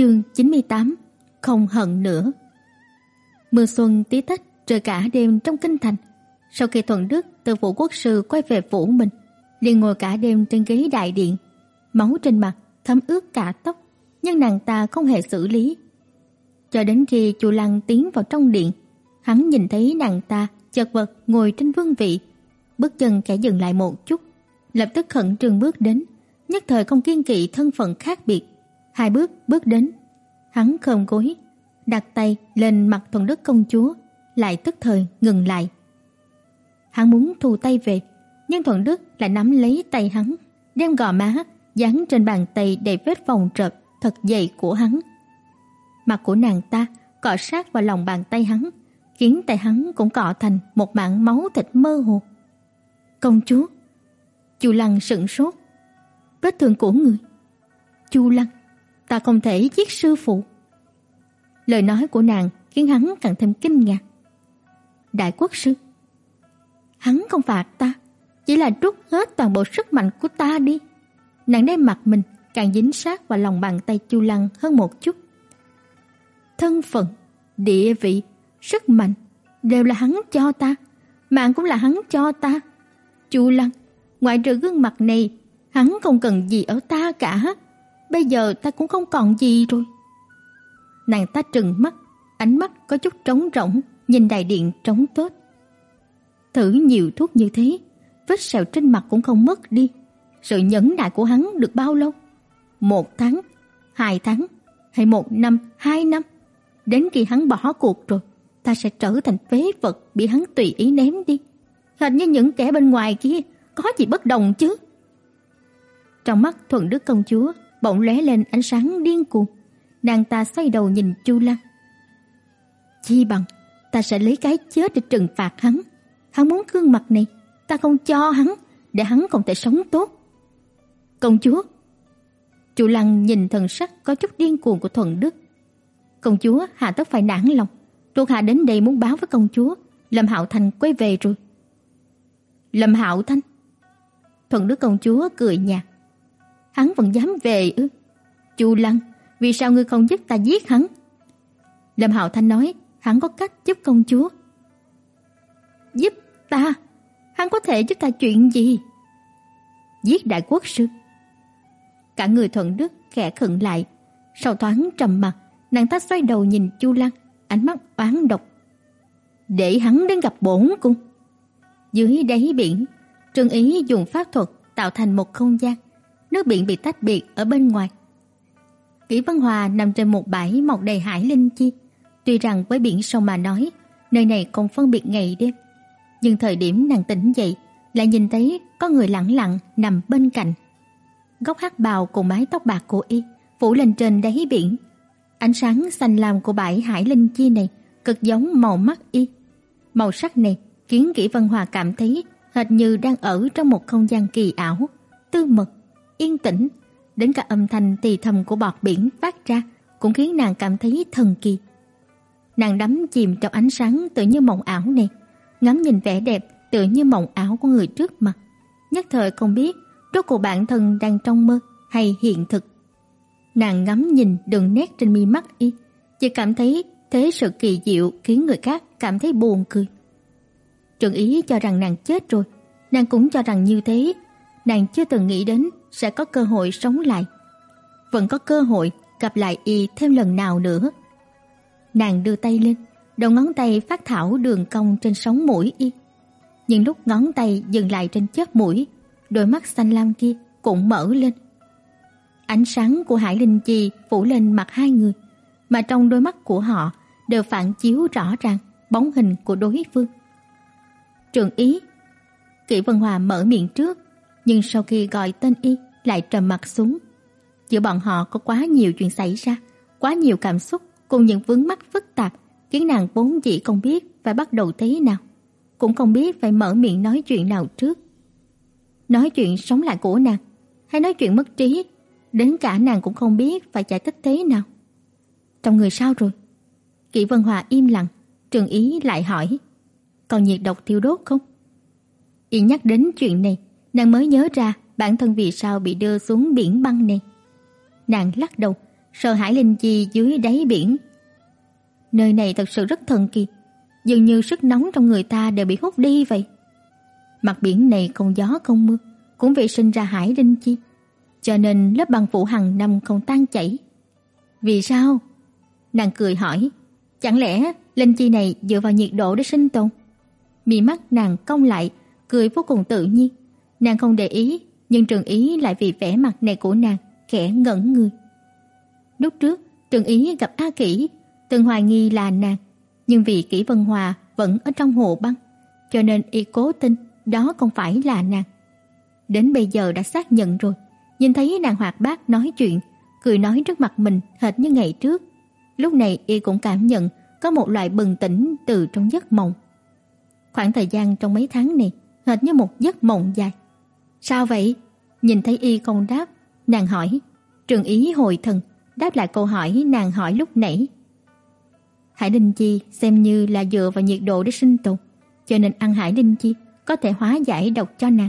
Chương 98 Không hận nữa Mưa xuân tí tách trời cả đêm trong kinh thành. Sau khi Thuận Đức từ phủ quốc sư quay về phủ mình, liền ngồi cả đêm trên ghế đại điện, máu trên mặt thấm ướt cả tóc, nhưng nàng ta không hề xử lý. Cho đến khi Chu Lăng tiến vào trong điện, hắn nhìn thấy nàng ta chật vật ngồi trên vương vị, bước chân khẽ dừng lại một chút, lập tức khẩn trương bước đến, nhất thời không kiên kỵ thân phận khác biệt, hai bước bước đến, hắn khom gối, đặt tay lên mặt Thuận Đức công chúa, lại tức thời ngừng lại. Hắn muốn thu tay về, nhưng Thuận Đức lại nắm lấy tay hắn, đem gò má dán trên bàn tay đầy vết vòng trợp thật dày của hắn. Mặt của nàng ta cọ sát vào lòng bàn tay hắn, khiến tay hắn cũng cọ thành một mảng máu thịt mơ hồ. "Công chúa." Chu Lăng sững sốt. "Vết thương của người?" "Chu Lăng, ta không thể giết sư phụ." Lời nói của nàng khiến hắn càng thêm kinh ngạc. Đại quốc sư, hắn không phạt ta, chỉ là trút hết toàn bộ sức mạnh của ta đi. Nàng đem mặt mình càng dính sát vào lòng bàn tay Chu Lăng hơn một chút. Thân phận, địa vị, sức mạnh đều là hắn cho ta, mạng cũng là hắn cho ta. Chu Lăng, ngoại trừ gương mặt này, hắn không cần gì ở ta cả. Bây giờ ta cũng không còn gì rồi. Nàng ta trừng mắt, ánh mắt có chút trống rỗng, nhìn đại điện trống tuếch. Thử nhiều thuốc như thế, vết sẹo trên mặt cũng không mất đi. Sự nhẫn nại của hắn được bao lâu? Một tháng, hai tháng, hay một năm, hai năm? Đến khi hắn bỏ cuộc rồi, ta sẽ trở thành phế vật bị hắn tùy ý ném đi. Hình như những kẻ bên ngoài kia có gì bất đồng chứ? Trong mắt Thuận Đức công chúa bỗng lóe lên ánh sáng điên cuồng. Nàng ta xoay đầu nhìn Chu Lăng. Chi bằng ta sẽ lấy cái chết để trừng phạt hắn. Hắn muốn gương mặt này, ta không cho hắn, để hắn không thể sống tốt. Công chúa. Chu Lăng nhìn thần sắc có chút điên cuồng của Thuận Đức. Công chúa hạ tất phải nản lòng, thuộc hạ đến đây muốn báo với công chúa, Lâm Hạo Thành quay về rồi. Lâm Hạo Thanh? Thuận Đức công chúa cười nhạt. Hắn vẫn dám về ư? Chu Lăng, vì sao ngươi không giúp ta giết hắn? Lâm Hạo Thanh nói, hắn có cách giúp công chúa. Giúp ta? Hắn có thể giúp ta chuyện gì? Giết đại quốc sư. Cả người thuận đức khẽ khựng lại, sau thoáng trầm mặt, nàng ta xoay đầu nhìn Chu Lăng, ánh mắt oán độc. Để hắn đến gặp bổn cung. Dưới đáy biển, Trương Ý dùng pháp thuật tạo thành một không gian, nước biển bị tách biệt ở bên ngoài. Kỷ Văn Hòa nằm trên một bãi mọc đầy hải linh chi, tuy rằng với biển sông mà nói, nơi này không phân biệt ngày đêm, nhưng thời điểm nàng tỉnh dậy, lại nhìn thấy có người lặng lặng nằm bên cạnh. Góc hắc bào cùng mái tóc bạc của y phủ lên trên đáy biển. Ánh sáng xanh lam của bãi hải linh chi này cực giống màu mắt y. Màu sắc này khiến Kỷ Văn Hòa cảm thấy hệt như đang ở trong một không gian kỳ ảo, tư mật, yên tĩnh, đến cả âm thanh tì thầm của bọt biển phát ra cũng khiến nàng cảm thấy thần kỳ. Nàng đắm chìm trong ánh sáng tự như mộng ảo này, ngắm nhìn vẻ đẹp tự như mộng ảo của người trước mặt, nhất thời không biết rốt cuộc bản thân đang trong mơ hay hiện thực. Nàng ngắm nhìn đường nét trên mi mắt y, chỉ cảm thấy thế sự kỳ diệu khiến người khác cảm thấy buồn cười. Trần Ý cho rằng nàng chết rồi, nàng cũng cho rằng như thế, nàng chưa từng nghĩ đến sẽ có cơ hội sống lại. Vẫn có cơ hội gặp lại y thêm lần nào nữa. Nàng đưa tay lên, đầu ngón tay phát thảo đường cong trên sống mũi y. Nhưng lúc ngón tay dừng lại trên chóp mũi, đôi mắt xanh lam kia cũng mở lên. Ánh sáng của Hải Linh Chi phủ lên mặt hai người, mà trong đôi mắt của họ đều phản chiếu rõ ràng bóng hình của đối phương. Trường ý, Kỷ Vân Hòa mở miệng trước, nhưng sau khi gọi tên y lại trầm mặt xuống. Giữa bọn họ có quá nhiều chuyện xảy ra, quá nhiều cảm xúc cùng những vướng mắc phức tạp khiến nàng vốn dĩ không biết phải bắt đầu thế nào, cũng không biết phải mở miệng nói chuyện nào trước. Nói chuyện sống lại của nàng, hay nói chuyện mất trí, đến cả nàng cũng không biết phải giải thích thế nào. Trong người sao rồi? Kỷ Vân Hòa im lặng, Trường Ý lại hỏi, còn nhiệt độc thiêu đốt không? Y nhắc đến chuyện này, nàng mới nhớ ra bản thân vì sao bị đưa xuống biển băng này. Nàng lắc đầu, sợ hãi linh chi dưới đáy biển. Nơi này thật sự rất thần kỳ, dường như sức nóng trong người ta đều bị hút đi vậy. Mặt biển này không gió không mưa, cũng vì sinh ra hải linh chi, cho nên lớp băng phủ hàng năm không tan chảy. Vì sao? Nàng cười hỏi, chẳng lẽ linh chi này dựa vào nhiệt độ để sinh tồn? Mí mắt nàng cong lại, cười vô cùng tự nhiên. Nàng không để ý, nhưng Trừng Ý lại vì vẻ mặt này của nàng khẽ ngẩn người. Lúc trước, Trừng Ý gặp A Kỷ, từng hoài nghi là nàng, nhưng vì Kỷ Vân Hòa vẫn ở trong hồ băng, cho nên y cố tin đó không phải là nàng. Đến bây giờ đã xác nhận rồi, nhìn thấy nàng hoạt bát nói chuyện, cười nói trước mặt mình hệt như ngày trước. Lúc này y cũng cảm nhận có một loại bừng tỉnh từ trong giấc mộng. Khoảng thời gian trong mấy tháng này hệt như một giấc mộng dài. Sao vậy? Nhìn thấy y không đáp, nàng hỏi. Trường ý hồi thần, đáp lại câu hỏi nàng hỏi lúc nãy. Hải linh chi xem như là dựa vào nhiệt độ để sinh tồn, cho nên ăn hải linh chi có thể hóa giải độc cho nàng.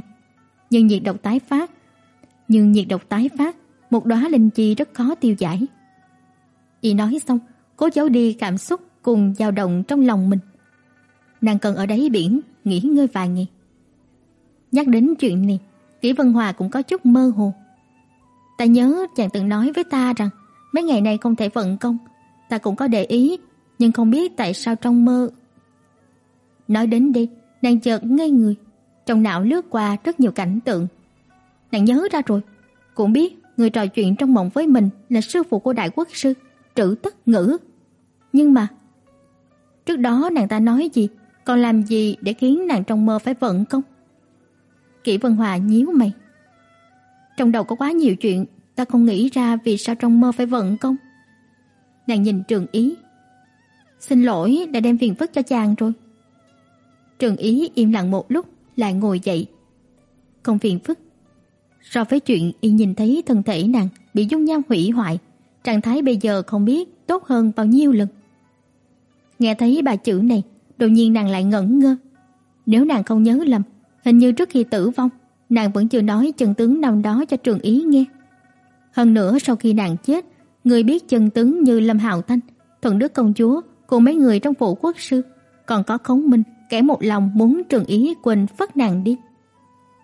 Nhưng nhiệt độc tái phát, nhưng nhiệt độc tái phát, một đóa linh chi rất khó tiêu giải. Y nói xong, cố giấu đi cảm xúc cùng dao động trong lòng mình. Nàng cần ở đáy biển nghỉ ngơi vài ngày. Nhắc đến chuyện này, Kỷ Vân Hòa cũng có chút mơ hồ. Ta nhớ chàng từng nói với ta rằng mấy ngày nay không thể vận công, ta cũng có để ý, nhưng không biết tại sao trong mơ. Nói đến đây, nàng chợt ngây người, trong não lướt qua rất nhiều cảnh tượng. Nàng nhớ ra rồi, cũng biết người trò chuyện trong mộng với mình là sư phụ của đại quốc sư, Trử Tất Ngữ. Nhưng mà, trước đó nàng ta nói gì, còn làm gì để khiến nàng trong mơ phải vận công? Kỷ Vân Hòa nhíu mày. Trong đầu có quá nhiều chuyện, ta không nghĩ ra vì sao trong mơ phải vận công. Nàng nhìn Trường Ý. Xin lỗi đã đem phiền phức cho chàng rồi. Trường Ý im lặng một lúc, lại ngồi dậy. Không phiền phức. So với chuyện y nhìn thấy thân thể nàng bị dung nham hủy hoại, trạng thái bây giờ không biết tốt hơn bao nhiêu lần. Nghe thấy ba chữ này, đột nhiên nàng lại ngẩn ngơ. Nếu nàng không nhớ lầm, Hình như trước khi tử vong, nàng vẫn chưa nói chân tướng năm đó cho Trường Ý nghe. Hơn nữa sau khi nàng chết, người biết chân tướng như Lâm Hạo Thanh, Thuận Đức công chúa cùng mấy người trong phủ quốc sư, còn có Khống Minh, kẻ một lòng muốn Trường Ý quên phất nàng đi.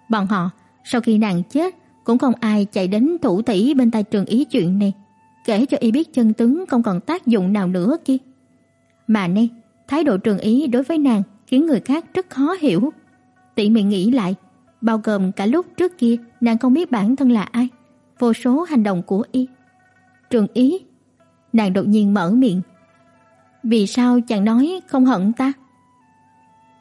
Bọn họ, sau khi nàng chết, cũng không ai chạy đến thủ thỉ bên tai Trường Ý chuyện này, kể cho y biết chân tướng không còn tác dụng nào nữa kia. Mà nay, thái độ Trường Ý đối với nàng khiến người khác rất khó hiểu. Tỉ mỉ nghĩ lại, bao gồm cả lúc trước kia nàng không biết bản thân là ai, vô số hành động của y. Trường ý, nàng đột nhiên mở miệng. Vì sao chàng nói không hận ta?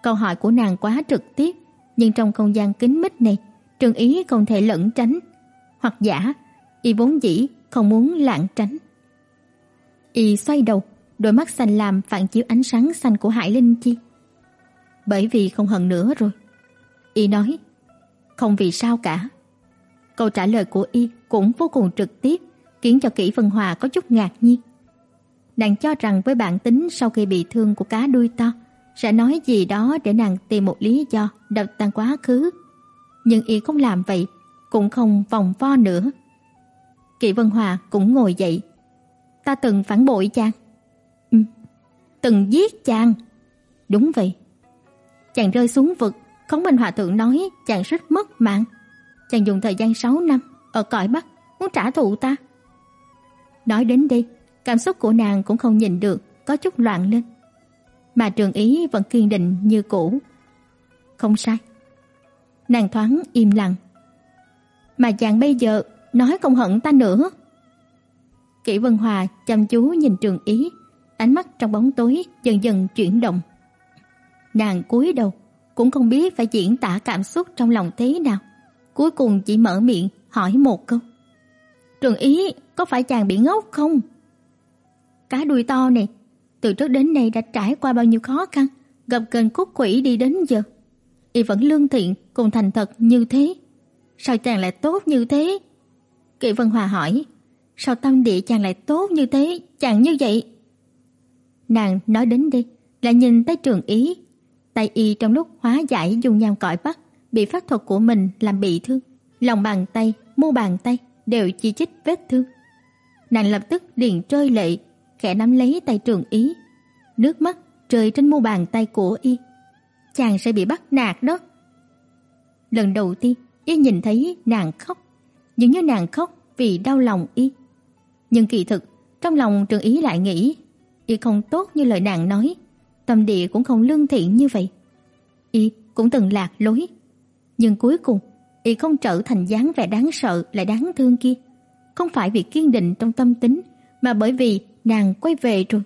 Câu hỏi của nàng quá trực tiếp, nhưng trong không gian kín mít này, Trường ý không thể lẩn tránh, hoặc giả y vốn dĩ không muốn lảng tránh. Y xoay đầu, đôi mắt xanh lam phản chiếu ánh sáng xanh của Hải Linh Chi. Bởi vì không hận nữa rồi. Y nói, không vì sao cả. Câu trả lời của Y cũng vô cùng trực tiếp, khiến cho Kỷ Vân Hòa có chút ngạc nhiên. Nàng cho rằng với bản tính sau khi bị thương của cá đuôi to, sẽ nói gì đó để nàng tìm một lý do đập tan quá khứ. Nhưng Y không làm vậy, cũng không vòng vo nữa. Kỷ Vân Hòa cũng ngồi dậy. Ta từng phản bội chàng. Ừ, từng giết chàng. Đúng vậy. Chàng rơi xuống vực, Khổng Minh Hòa Thượng nói chàng rất mất mạng. Chàng dùng thời gian 6 năm ở cõi Bắc muốn trả thù ta. Nói đến đây, cảm xúc của nàng cũng không nhìn được, có chút loạn lên. Mà Trường Ý vẫn kiên định như cũ. Không sai. Nàng thoáng im lặng. Mà chàng bây giờ nói không hận ta nữa. Kỷ Vân Hòa chăm chú nhìn Trường Ý, ánh mắt trong bóng tối dần dần chuyển động. Nàng cúi đầu, cũng không biết phải diễn tả cảm xúc trong lòng thế nào. Cuối cùng chỉ mở miệng hỏi một câu. Trường ý, có phải chàng bị ngốc không? Cá đuôi to này, từ trước đến nay đã trải qua bao nhiêu khó khăn, gặp gần cốt quỷ đi đến giờ. Y vẫn lương thiện cùng thành thật như thế. Sao chàng lại tốt như thế? Kỵ Vân Hòa hỏi, sao tâm địa chàng lại tốt như thế, chàng như vậy? Nàng nói đến đây, lại nhìn tới trường ý Tay y trong lúc hóa giải dùng nham cõi bắc, bị pháp thuật của mình làm bị thương. Lòng bàn tay, mu bàn tay đều chỉ chích vết thương. nàng lập tức liền rơi lệ, khẽ nắm lấy tay Trường Ý. Nước mắt rơi trên mu bàn tay của y. Chàng sẽ bị bắt nạt đó. Lần đầu tiên, y nhìn thấy nàng khóc, dường như nàng khóc vì đau lòng y. Nhưng kỳ thực, trong lòng Trường Ý lại nghĩ, y không tốt như lời nàng nói, tâm địa cũng không lương thiện như vậy. Y cũng từng lạc lối, nhưng cuối cùng y không trở thành dáng vẻ đáng sợ lại đáng thương kia, không phải vì kiên định trong tâm tính, mà bởi vì nàng quay về rồi.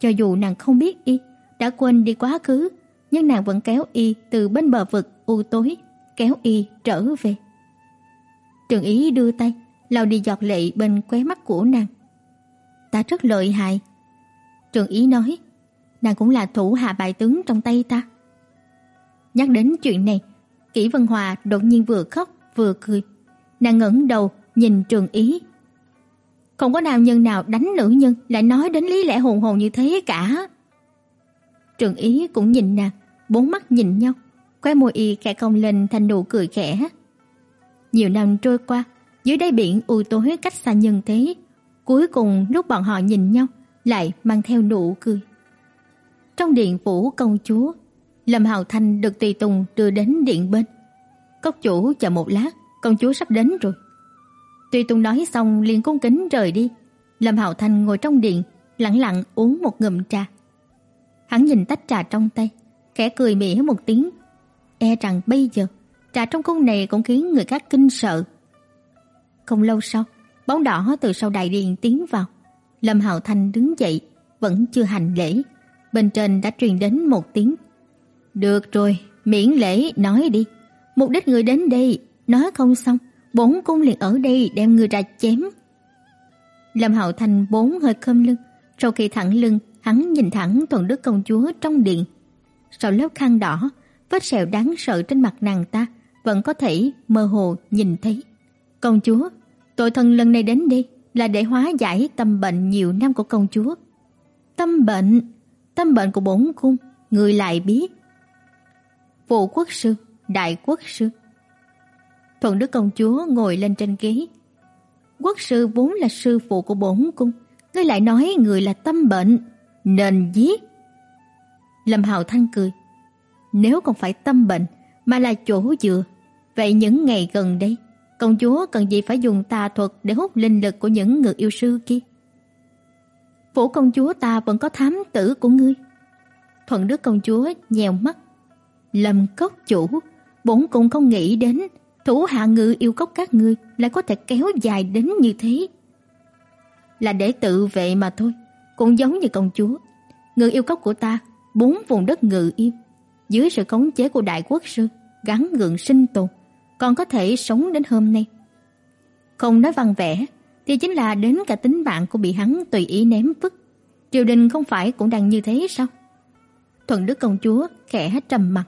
Cho dù nàng không biết y đã quên đi quá khứ, nhưng nàng vẫn kéo y từ bên bờ vực u tối, kéo y trở về. Trường Ý đưa tay lau đi giọt lệ bên khóe mắt của nàng. "Ta rất lợi hại." Trường Ý nói, "Nàng cũng là thủ hạ bại tướng trong tay ta." Nhắc đến chuyện này, Kỷ Vân Hòa đột nhiên vừa khóc vừa cười. Nàng ngẩng đầu nhìn Trường Ý. Không có nam nhân nào đánh nữ nhân lại nói đến lý lẽ hồn hồn như thế cả. Trường Ý cũng nhìn nàng, bốn mắt nhìn nhau, khóe môi y khẽ cong lên thành nụ cười khẽ. Nhiều năm trôi qua, dưới đáy biển u tối cách xa nhân thế, cuối cùng lúc bọn họ nhìn nhau lại mang theo nụ cười. Trong điện phủ công chúa, Lâm Hạo Thanh được tùy tùng đưa đến điện bên. Cốc chủ chờ một lát, công chúa sắp đến rồi. Tùy tùng nói xong liền cung kính rời đi. Lâm Hạo Thanh ngồi trong điện, lặng lặng uống một ngụm trà. Hắn nhìn tách trà trong tay, khẽ cười mỉa một tiếng. E rằng bây giờ, trà trong cung này cũng khiến người khác kinh sợ. Không lâu sau, bóng đỏ từ sau đại điện tiến vào. Lâm Hạo Thanh đứng dậy, vẫn chưa hành lễ. Bên trên đã truyền đến một tiếng được rồi, miễn lễ nói đi. Mục đích người đến đây, nói không xong, bổn cung liền ở đây đem người ra chém. Lâm Hạo Thành bốn hơi khom lưng, sau khi thẳng lưng, hắn nhìn thẳng Tuần Đức công chúa trong điện. Sau lớp khăn đỏ, vết sẹo đáng sợ trên mặt nàng ta vẫn có thể mơ hồ nhìn thấy. Công chúa, tội thần lần này đến đi là để hóa giải tâm bệnh nhiều năm của công chúa. Tâm bệnh, tâm bệnh của bổn cung, người lại biết phụ quốc sư, đại quốc sư. Thuận Đức công chúa ngồi lên trên ghế. Quốc sư vốn là sư phụ của bổn cung, ngươi lại nói người là tâm bệnh, nên giết. Lâm Hạo Thanh cười. Nếu không phải tâm bệnh mà là chỗ dựa, vậy những ngày gần đây, công chúa cần gì phải dùng tà thuật để hút linh lực của những người yêu sư kia? Phủ công chúa ta vẫn có thám tử của ngươi. Thuận Đức công chúa nhèo mắt Lâm cốc chủ, bổn cũng không nghĩ đến thủ hạ ngự yêu cốc các ngươi lại có thể kéo dài đến như thế. Là để tự vệ mà thôi, cũng giống như công chúa. Ngự yêu cốc của ta, bốn vùng đất ngự yêu, dưới sự khống chế của đại quốc sư, gắn gượng sinh tồn, còn có thể sống đến hôm nay. Không nói văn vẻ, thì chính là đến cả tính mạng cũng bị hắn tùy ý ném vứt. Triều đình không phải cũng đang như thế sao? Thuận Đức công chúa khẽ trầm mặt,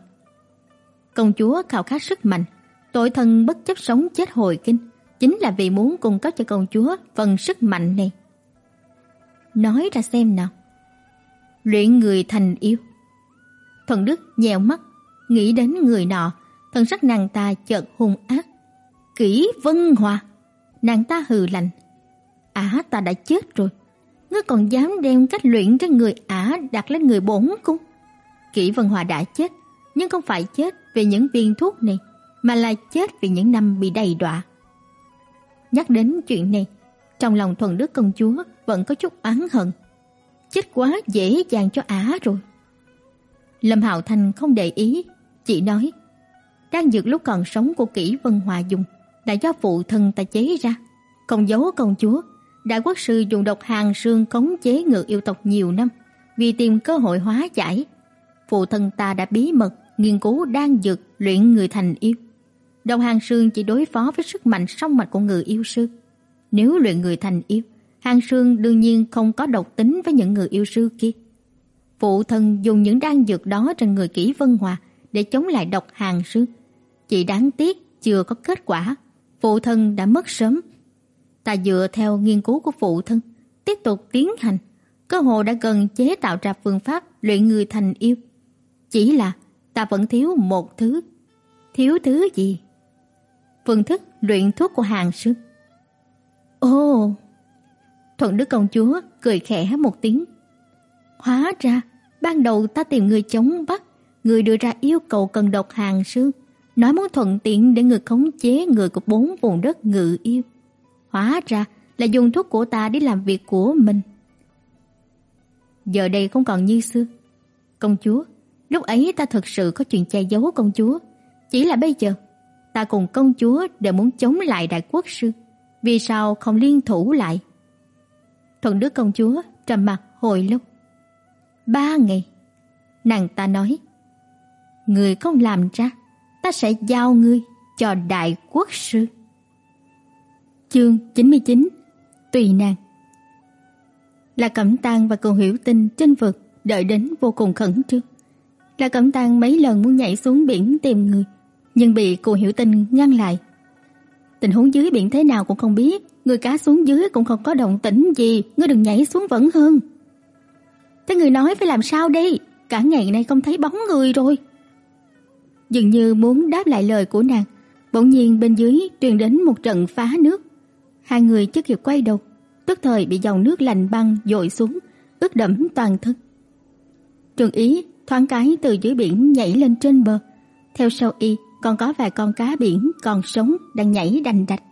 Công chúa khao khát sức mạnh, tội thần bất chấp sống chết hồi kinh, chính là vì muốn cung cấp cho công chúa phần sức mạnh này. Nói ra xem nào. Luyện người thành yêu. Thuận Đức nhèo mắt, nghĩ đến người nọ, thần sắc nàng ta chợt hung ác. Kỷ Vân Hòa, nàng ta hừ lạnh. Ả ta đã chết rồi, ngươi còn dám đem cách luyện trên người Ả đặt lên người bổn cung? Kỷ Vân Hòa đã chết, nhưng không phải chết vì những viên thuốc này, mà là chết vì những năm bị đầy đọa. Nhắc đến chuyện này, trong lòng thuần đức công chúa vẫn có chút oán hận. Chết quá dễ dàng cho ả rồi. Lâm Hạo Thành không để ý, chỉ nói: "Đang dược lúc còn sống của Kỷ Vân Hòa dùng, đã do phụ thân ta chế ra, không giấu công chúa, đại quốc sư dùng độc hàng xương cống chế ngự yêu tộc nhiều năm, vì tìm cơ hội hóa giải. Phụ thân ta đã bí mật nghiên cứu đan dược luyện người thành yêu. Độc Hàng Sương chỉ đối phó với sức mạnh song mạch của người yêu sư. Nếu luyện người thành yêu, Hàng Sương đương nhiên không có độc tính với những người yêu sư kia. Phụ thân dùng những đan dược đó trên người Kỷ Vân Hòa để chống lại độc Hàng Sương. Chỉ đáng tiếc chưa có kết quả, phụ thân đã mất sớm. Ta dựa theo nghiên cứu của phụ thân, tiếp tục tiến hành, cơ hồ đã gần chế tạo ra phương pháp luyện người thành yêu. Chỉ là ta vẫn thiếu một thứ. Thiếu thứ gì? Phương thức luyện thuốc của Hàng Sương. Ồ, Thuận Đức công chúa cười khẽ một tiếng. Hóa ra, ban đầu ta tìm người chống bắt, người đưa ra yêu cầu cần độc hàng sư, nói muốn thuận tiện để người khống chế người của bốn vùng đất ngự yêu. Hóa ra là dùng thuốc của ta để làm việc của mình. Giờ đây không còn như xưa. Công chúa, lúc ấy ta thật sự có chuyện che giấu công chúa, chỉ là bây giờ ta cùng công chúa đều muốn chống lại đại quốc sư, vì sao không liên thủ lại? Thuận Đức công chúa trầm mặt hồi lâu. Ba ngày, nàng ta nói, người không làm ra, ta sẽ giao ngươi cho đại quốc sư. Chương 99 Tùy nàng Là Cẩm Tang và Cầu Hiểu Tinh trên vực đợi đến vô cùng khẩn trương. Là Cẩm Tang mấy lần muốn nhảy xuống biển tìm người, nhưng bị cô Hiểu Tinh ngăn lại. Tình huống dưới biển thế nào cũng không biết, người cá xuống dưới cũng không có động tĩnh gì, ngươi đừng nhảy xuống vẫn hơn. Thế người nói phải làm sao đây? Cả ngày nay không thấy bóng người rồi. Dường như muốn đáp lại lời của nàng, bỗng nhiên bên dưới truyền đến một trận phá nước. Hai người chưa kịp quay đầu, tức thời bị dòng nước lạnh băng dội xuống, ướt đẫm toàn thân. Trường Ý thoáng cái từ dưới biển nhảy lên trên bờ, theo sau y còn có vài con cá biển còn sống đang nhảy đành đạch.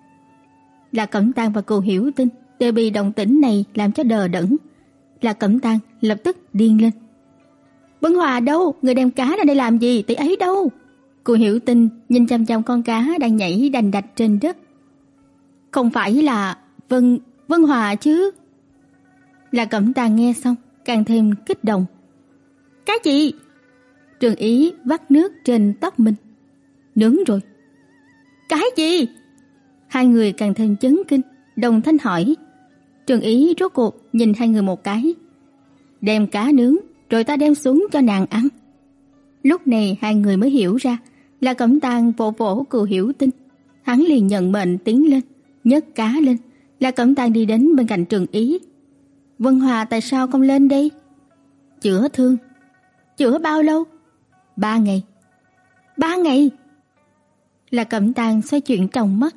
Là Cẩm Tang và cô Hiểu Tinh đều bị động tĩnh này làm cho đờ đẫn. Là Cẩm Tang lập tức điên lên. Vân Hòa đâu? Người đem cá ra đây làm gì? Tỷ ấy đâu? Cô Hiểu Tinh nhìn chăm chăm con cá đang nhảy đành đạch trên đất. Không phải là Vân Vân Hòa chứ? Là Cẩm Tà nghe xong càng thêm kích động. Cái gì? Trường Ý vắt nước trên tóc mình. Nướng rồi. Cái gì? Hai người càng thêm chấn kinh, đồng thanh hỏi. Trường Ý rốt cuộc nhìn hai người một cái. Đem cá nướng, rồi ta đem xuống cho nàng ăn. Lúc này hai người mới hiểu ra là Cẩm Tang vỗ vỗ cừu hiểu tinh. Hắn liền nhận mệnh tiến lên, nhấc cá lên, là Cẩm Tang đi đến bên cạnh Trường Ý. Vân Hòa tại sao không lên đây? Chữa thương. Chữa bao lâu? Ba ngày. Ba ngày? Là Cẩm Tang xoay chuyện trong mắt.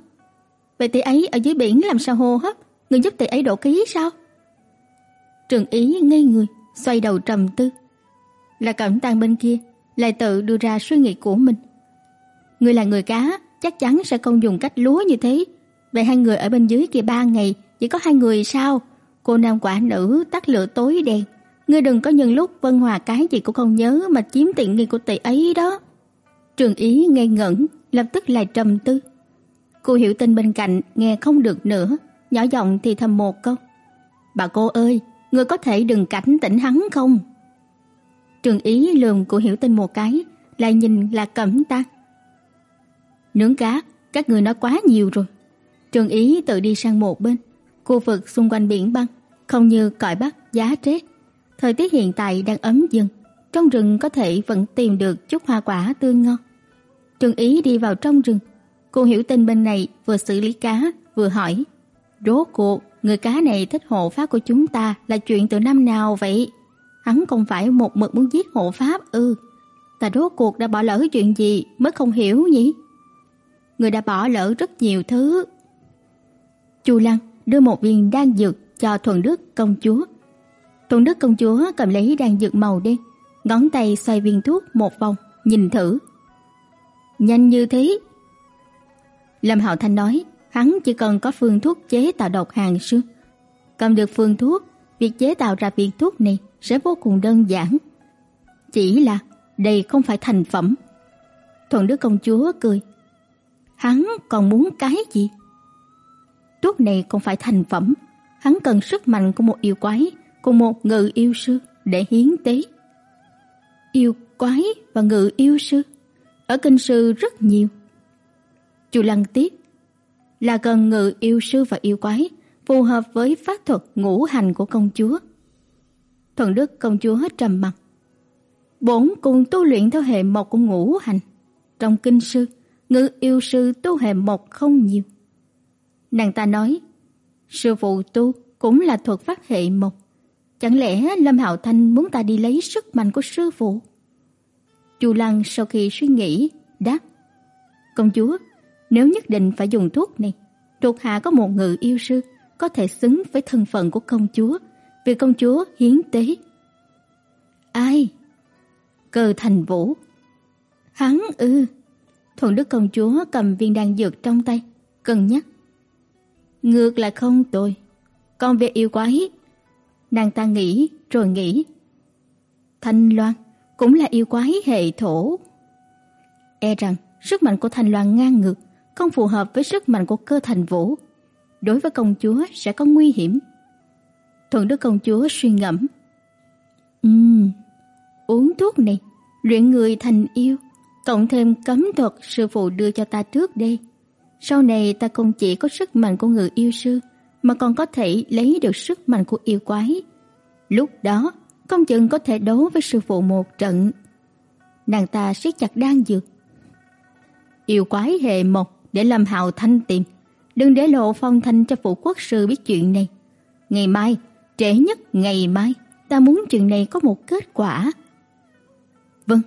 Vậy tỷ ấy ở dưới biển làm sao hô hấp? Người giúp tỷ ấy độ khí sao? Trường Ý ngây người, xoay đầu trầm tư. Là Cẩm Tang bên kia lại tự đưa ra suy nghĩ của mình. Người là người cá, chắc chắn sẽ không dùng cách lúa như thế. Vậy hai người ở bên dưới kia ba ngày, chỉ có hai người sao? Cô nam quả nữ tắt lửa tối đèn. Ngươi đừng có nhân lúc Vân Hòa cái gì cũng không nhớ mà chiếm tiện nghi của tỷ ấy đó. Trường Ý ngây ngẩn, lập tức lại trầm tư. Cô hiểu tin bên cạnh nghe không được nữa, nhỏ giọng thì thầm một câu. Bà cô ơi, người có thể đừng cảnh tỉnh hắn không? Trường Ý lườm cô hiểu tin một cái, lại nhìn là cẩm ta Nướng cá, các người nói quá nhiều rồi. Trường Ý tự đi sang một bên, khu vực xung quanh biển băng, không như cõi bắc giá rét. Thời tiết hiện tại đang ấm dần, trong rừng có thể vẫn tìm được chút hoa quả tươi ngon. Trường Ý đi vào trong rừng, cô hiểu tình bên này vừa xử lý cá, vừa hỏi: "Rốt cuộc người cá này thích hộ pháp của chúng ta là chuyện từ năm nào vậy?" Hắn không phải một mực muốn giết hộ pháp ư? Ta rốt cuộc đã bỏ lỡ chuyện gì mới không hiểu nhỉ? Người đã bỏ lỡ rất nhiều thứ. Chu Lăng đưa một viên đan dược cho Thuần Đức công chúa. Thuần Đức công chúa cầm lấy đan dược màu đen, ngón tay xoay viên thuốc một vòng, nhìn thử. Nhanh như thế. Lâm Hạo Thanh nói, hắn chỉ cần có phương thuốc chế tạo độc hàng xương. Cầm được phương thuốc, việc chế tạo ra viên thuốc này sẽ vô cùng đơn giản. Chỉ là đây không phải thành phẩm. Thuận Đức công chúa cười. Hắn còn muốn cái gì? Thuốc này không phải thành phẩm, hắn cần sức mạnh của một yêu quái, của một ngự yêu sư để hiến tế. Yêu quái và ngự yêu sư ở kinh sư rất nhiều. Chu Lăng tiếp là cần ngự yêu sư và yêu quái phù hợp với pháp thuật ngũ hành của công chúa. Thuận Đức công chúa trầm mặt. Bốn cùng tu luyện theo hệ mộc của ngũ hành. Trong kinh sư, ngự yêu sư tu hệ mộc không nhiều. Nàng ta nói, sư phụ tu cũng là thuật pháp hệ mộc. Chẳng lẽ Lâm Hạo Thanh muốn ta đi lấy sức mạnh của sư phụ? Chu Lăng sau khi suy nghĩ, đáp: "Công chúa, nếu nhất định phải dùng thuốc này, thuộc hạ có một ngự yêu sư, có thể xứng với thân phận của công chúa, vì công chúa hiến tế. Ai? Cơ Thành Vũ. Hắn ư? Thuận Đức công chúa cầm viên đan dược trong tay, cân nhắc. Ngược lại không tôi, còn việc yêu quái. Nàng ta nghĩ rồi nghĩ. Thanh Loan cũng là yêu quái hệ thổ. E rằng sức mạnh của Thanh Loan ngang ngược, không phù hợp với sức mạnh của cơ thành vũ. Đối với công chúa sẽ có nguy hiểm. Thuận Đức công chúa suy ngẫm. Ừm, uống thuốc này, luyện người thành yêu, cộng thêm cấm thuật sư phụ đưa cho ta trước đây. Sau này ta không chỉ có sức mạnh của người yêu sư, mà còn có thể lấy được sức mạnh của yêu quái. Lúc đó, công chừng có thể đấu với sư phụ một trận. Nàng ta siết chặt đan dược. Yêu quái hệ mộc để làm hào thanh tìm, đừng để lộ phong thanh cho phụ quốc sư biết chuyện này. Ngày mai, trễ nhất ngày mai, ta muốn chuyện này có một kết quả. Vâng.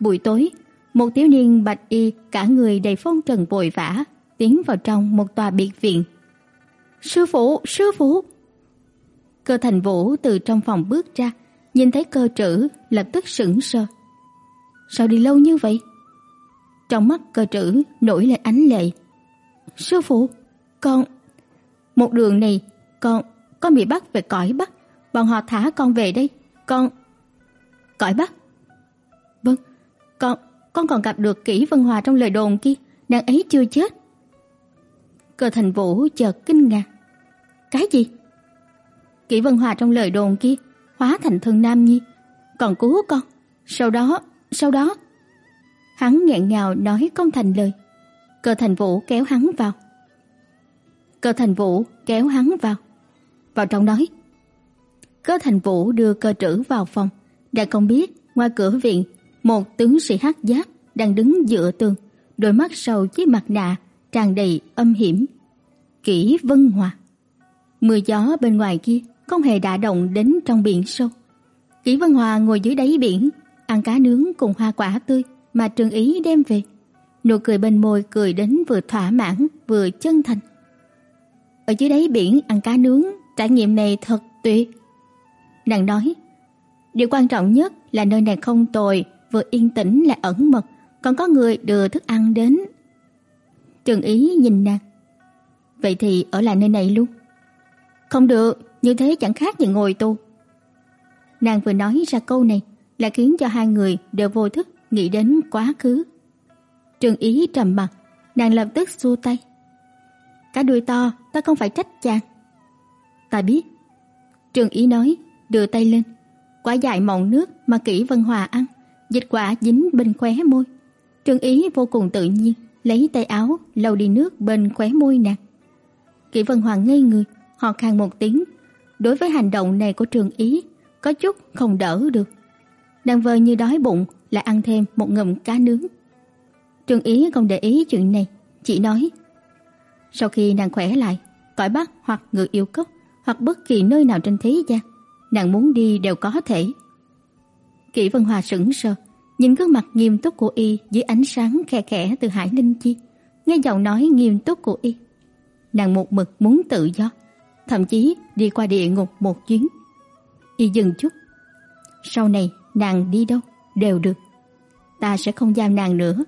Buổi tối, một thiếu niên bạch y cả người đầy phong trần vội vã tiến vào trong một tòa biệt viện. "Sư phụ, sư phụ!" Cơ Thành Vũ từ trong phòng bước ra, nhìn thấy cơ trữ lập tức sững sờ. Sao đi lâu như vậy? Trong mắt cơ trữ nổi lên ánh lệ. Sư phụ, con... Một đường này, con... Con bị bắt về cõi Bắc. Bọn họ thả con về đây. Con... Cõi Bắc? Vâng, con... Con còn gặp được kỹ Vân Hòa trong lời đồn kia. Nàng ấy chưa chết. Cơ thành vũ chợt kinh ngạc. Cái gì? Kỷ Vân Hòa trong lời đồn kia hóa thành thân nam nhi, còn cứu con. Sau đó, sau đó, hắn nghẹn ngào nói không thành lời. Cơ Thành Vũ kéo hắn vào. Cơ Thành Vũ kéo hắn vào. Vào trong nói. Cơ Thành Vũ đưa cơ trữ vào phòng, đã không biết ngoài cửa viện một tướng sĩ hắc giáp đang đứng dựa tường, đôi mắt sâu chiếc mặt nạ tràn đầy âm hiểm. Kỷ Vân Hòa. Mưa gió bên ngoài kia không hề đả động đến trong biển sâu. Kỷ Vân Hòa ngồi dưới đáy biển, ăn cá nướng cùng hoa quả tươi mà Trương Ý đem về. Nụ cười bên môi cười đến vừa thỏa mãn vừa chân thành. Ở dưới đáy biển ăn cá nướng, trải nghiệm này thật tuyệt. Nàng nói, điều quan trọng nhất là nơi này không tồi, vừa yên tĩnh lại ẩn mật, còn có người đưa thức ăn đến. trường Ý nhìn nàng. Vậy thì ở lại nơi này luôn. Không được, như thế chẳng khác gì ngồi tù. Nàng vừa nói ra câu này là khiến cho hai người đều vô thức nghĩ đến quá khứ. trường Ý trầm mặt, nàng lập tức xua tay. Cá đuôi to, ta không phải trách chàng. Ta biết. trường Ý nói, đưa tay lên. Quả dại mọng nước mà kỹ Vân Hòa ăn, dịch quả dính bên khóe môi. Trương Ý vô cùng tự nhiên, lấy tay áo lau đi nước bên khóe môi nàng. Kỷ Vân hoàng ngây người, họ khan một tiếng. Đối với hành động này của Trường Ý, có chút không đỡ được. nàng vờ như đói bụng, lại ăn thêm một ngụm cá nướng. Trường Ý không để ý chuyện này, chỉ nói: Sau khi nàng khỏe lại, cõi Bắc hoặc ngự yêu cốc hoặc bất kỳ nơi nào trên thế gian, nàng muốn đi đều có thể. Kỷ Vân Hòa sững sờ, nhìn gương mặt nghiêm túc của y dưới ánh sáng khe khẽ từ Hải Linh Chi, nghe giọng nói nghiêm túc của y. Nàng một mực muốn tự do, thậm chí đi qua địa ngục một chuyến. Y dừng chút. Sau này nàng đi đâu đều được. Ta sẽ không giam nàng nữa.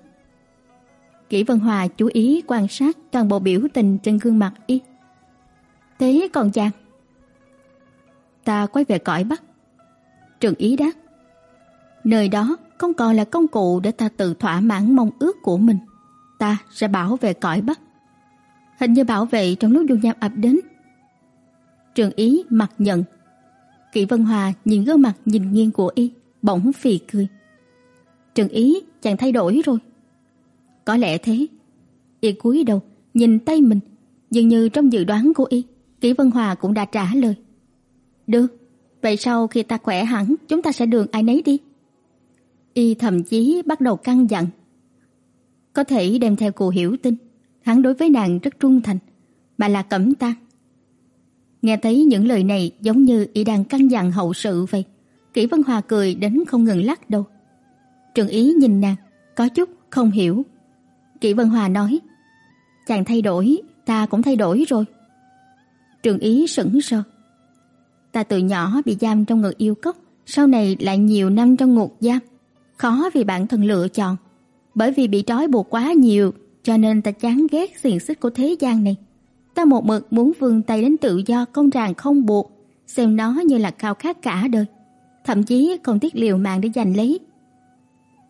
Kỷ Vân Hòa chú ý quan sát toàn bộ biểu tình trên gương mặt y. Thế còn chàng? Ta quay về cõi Bắc. Trường ý đáp. Nơi đó không còn là công cụ để ta tự thỏa mãn mong ước của mình. Ta sẽ bảo vệ cõi Bắc. Hình như bảo vệ trong lúc dung nham ập đến. Trường ý mặt nhận. Kỷ Vân Hòa nhìn gương mặt nhìn nghiêng của y, bỗng phì cười. Trường ý chàng thay đổi rồi. Có lẽ thế. Y cúi đầu, nhìn tay mình, dường như trong dự đoán của y, Kỷ Vân Hòa cũng đã trả lời. Được, vậy sau khi ta khỏe hẳn, chúng ta sẽ đường ai nấy đi. Y thậm chí bắt đầu căng dặn. Có thể đem theo cụ hiểu tin, hắn đối với nàng rất trung thành, mà là cẩm tang. Nghe thấy những lời này giống như y đang căng dặn hậu sự vậy. Kỷ Vân Hòa cười đến không ngừng lắc đầu. Trường Ý nhìn nàng, có chút không hiểu. Kỷ Vân Hòa nói, chàng thay đổi, ta cũng thay đổi rồi. Trường ý sững sờ. Ta từ nhỏ bị giam trong ngục yêu cốc, sau này lại nhiều năm trong ngục giam, khó vì bản thân lựa chọn. Bởi vì bị trói buộc quá nhiều, cho nên ta chán ghét xiềng xích của thế gian này. Ta một mực muốn vươn tay đến tự do không ràng không buộc, xem nó như là khao khát cả đời, thậm chí còn tiếc liều mạng để giành lấy.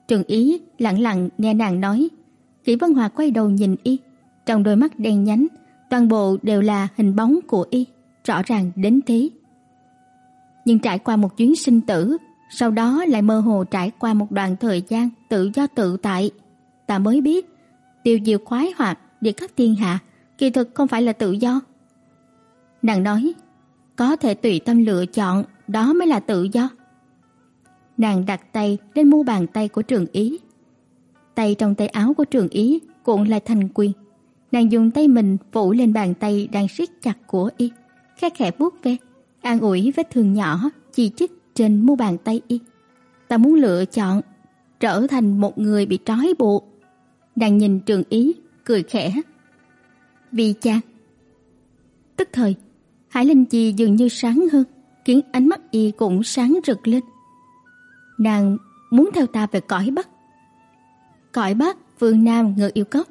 Trường Ý lặng lặng nghe nàng nói, Kỷ Vân Hòa quay đầu nhìn y, trong đôi mắt đen nhánh, toàn bộ đều là hình bóng của y, rõ ràng đến thế. Nhưng trải qua một chuyến sinh tử, sau đó lại mơ hồ trải qua một đoạn thời gian tự do tự tại, ta mới biết, tiêu diệu khoái hoạt để các thiên hạ, kỳ thực không phải là tự do. Nàng nói, có thể tùy tâm lựa chọn, đó mới là tự do. Nàng đặt tay lên mu bàn tay của Trường Ý. Tay trong tay áo của Trường Ý cuộn lại thành quyền. Nàng dùng tay mình phủ lên bàn tay đang siết chặt của y, khẽ khẽ vuốt ve, an ủi vết thương nhỏ chi chít trên mu bàn tay y. Ta muốn lựa chọn trở thành một người bị trói buộc. Nàng nhìn Trường Ý, cười khẽ. Vì cha. Tức thời, Hải Linh Chi dường như sáng hơn, khiến ánh mắt y cũng sáng rực lên. Nàng muốn theo ta về cõi Bắc. Cõi Bắc, phương Nam ngự yêu cốc.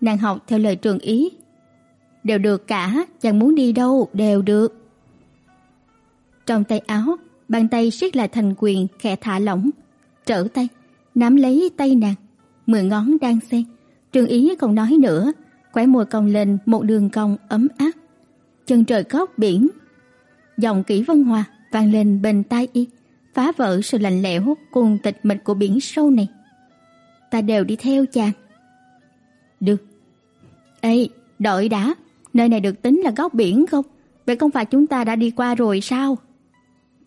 Nàng học theo lời trường ý. Đều được cả, chàng muốn đi đâu đều được. Trong tay áo, bàn tay siết lại thành quyền khẽ thả lỏng, trở tay, nắm lấy tay nàng, mười ngón đang xen. Trường ý không nói nữa, khóe môi cong lên một đường cong ấm áp. Chân trời góc biển, dòng kỹ vân hòa vang lên bên tai y phá vỡ sự lạnh lẽo cùng tịch mịch của biển sâu này. Ta đều đi theo chàng. Được. Ê, đợi đã, nơi này được tính là góc biển không? Vậy không phải chúng ta đã đi qua rồi sao?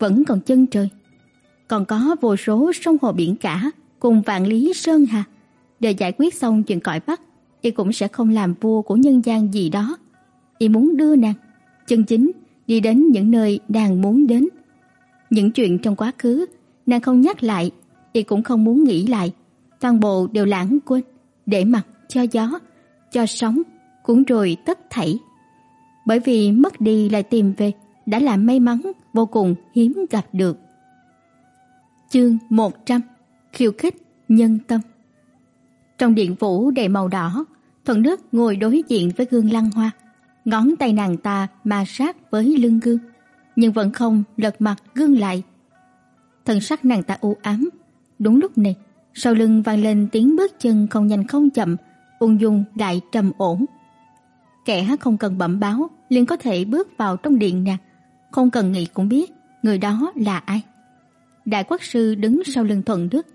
Vẫn còn chân trời. Còn có vô số sông hồ biển cả cùng vạn lý sơn hà. Để giải quyết xong chuyện cõi Bắc, y cũng sẽ không làm vua của nhân gian gì đó. Y muốn đưa nàng chân chính đi đến những nơi nàng muốn đến những chuyện trong quá khứ, nàng không nhắc lại, y cũng không muốn nghĩ lại, toàn bộ đều lãng quên, để mặc cho gió, cho sóng, cuốn rồi tất thảy. Bởi vì mất đi lại tìm về, đã là may mắn vô cùng hiếm gặp được. Chương 100: Khiêu khích nhân tâm. Trong điện phủ đầy màu đỏ, Thuận Đức ngồi đối diện với gương lăng hoa, ngón tay nàng ta ma sát với lưng gương nhưng vẫn không lật mặt gương lại. Thần sắc nàng ta u ám. Đúng lúc này, sau lưng vang lên tiếng bước chân không nhanh không chậm, ung dung lại trầm ổn. Kẻ không cần bẩm báo liền có thể bước vào trong điện nàng, không cần nghĩ cũng biết người đó là ai. Đại quốc sư đứng sau lưng Thuận Đức,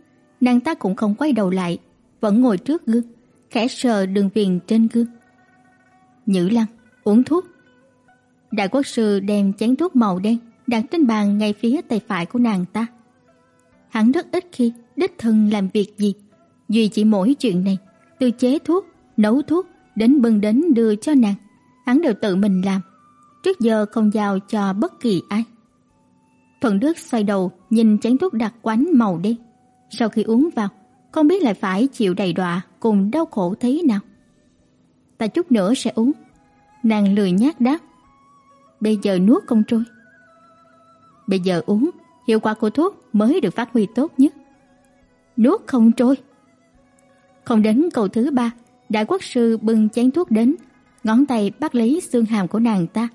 nàng ta cũng không quay đầu lại, vẫn ngồi trước gương, khẽ sờ đường viền trên gương. Nhữ Lăng, uống thuốc. Đại quốc sư đem chén thuốc màu đen đặt trên bàn ngay phía tay phải của nàng ta. Hắn rất ít khi đích thân làm việc gì, duy chỉ mỗi chuyện này, từ chế thuốc, nấu thuốc đến bưng đến đưa cho nàng, hắn đều tự mình làm, trước giờ không giao cho bất kỳ ai. Thuận Đức xoay đầu nhìn chén thuốc đặc quánh màu đen, sau khi uống vào, không biết lại phải chịu đầy đọa cùng đau khổ thế nào. Ta chút nữa sẽ uống. Nàng lười nhác đáp bây giờ nuốt không trôi. Bây giờ uống, hiệu quả của thuốc mới được phát huy tốt nhất. Nuốt không trôi. Không đến câu thứ ba, đại quốc sư bưng chén thuốc đến, ngón tay bắt lấy xương hàm của nàng ta,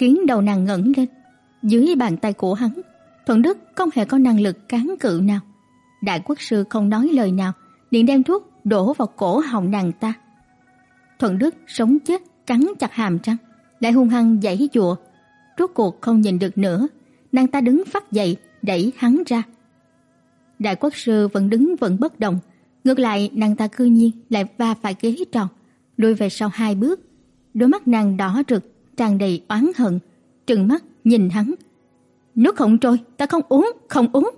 khiến đầu nàng ngẩng lên. Dưới bàn tay của hắn, Thuận Đức không hề có năng lực kháng cự nào. Đại quốc sư không nói lời nào, liền đem thuốc đổ vào cổ họng nàng ta. Thuận Đức sống chết cắn chặt hàm răng lại hung hăng giãy giụa, rốt cuộc không nhìn được nữa, nàng ta đứng phát dậy, đẩy hắn ra. Đại quốc sư vẫn đứng vẫn bất động, ngược lại nàng ta cư nhiên lại va phải ghế tròn, lùi về sau hai bước, đôi mắt nàng đỏ rực, tràn đầy oán hận, trừng mắt nhìn hắn. Nước không trôi, ta không uống, không uống.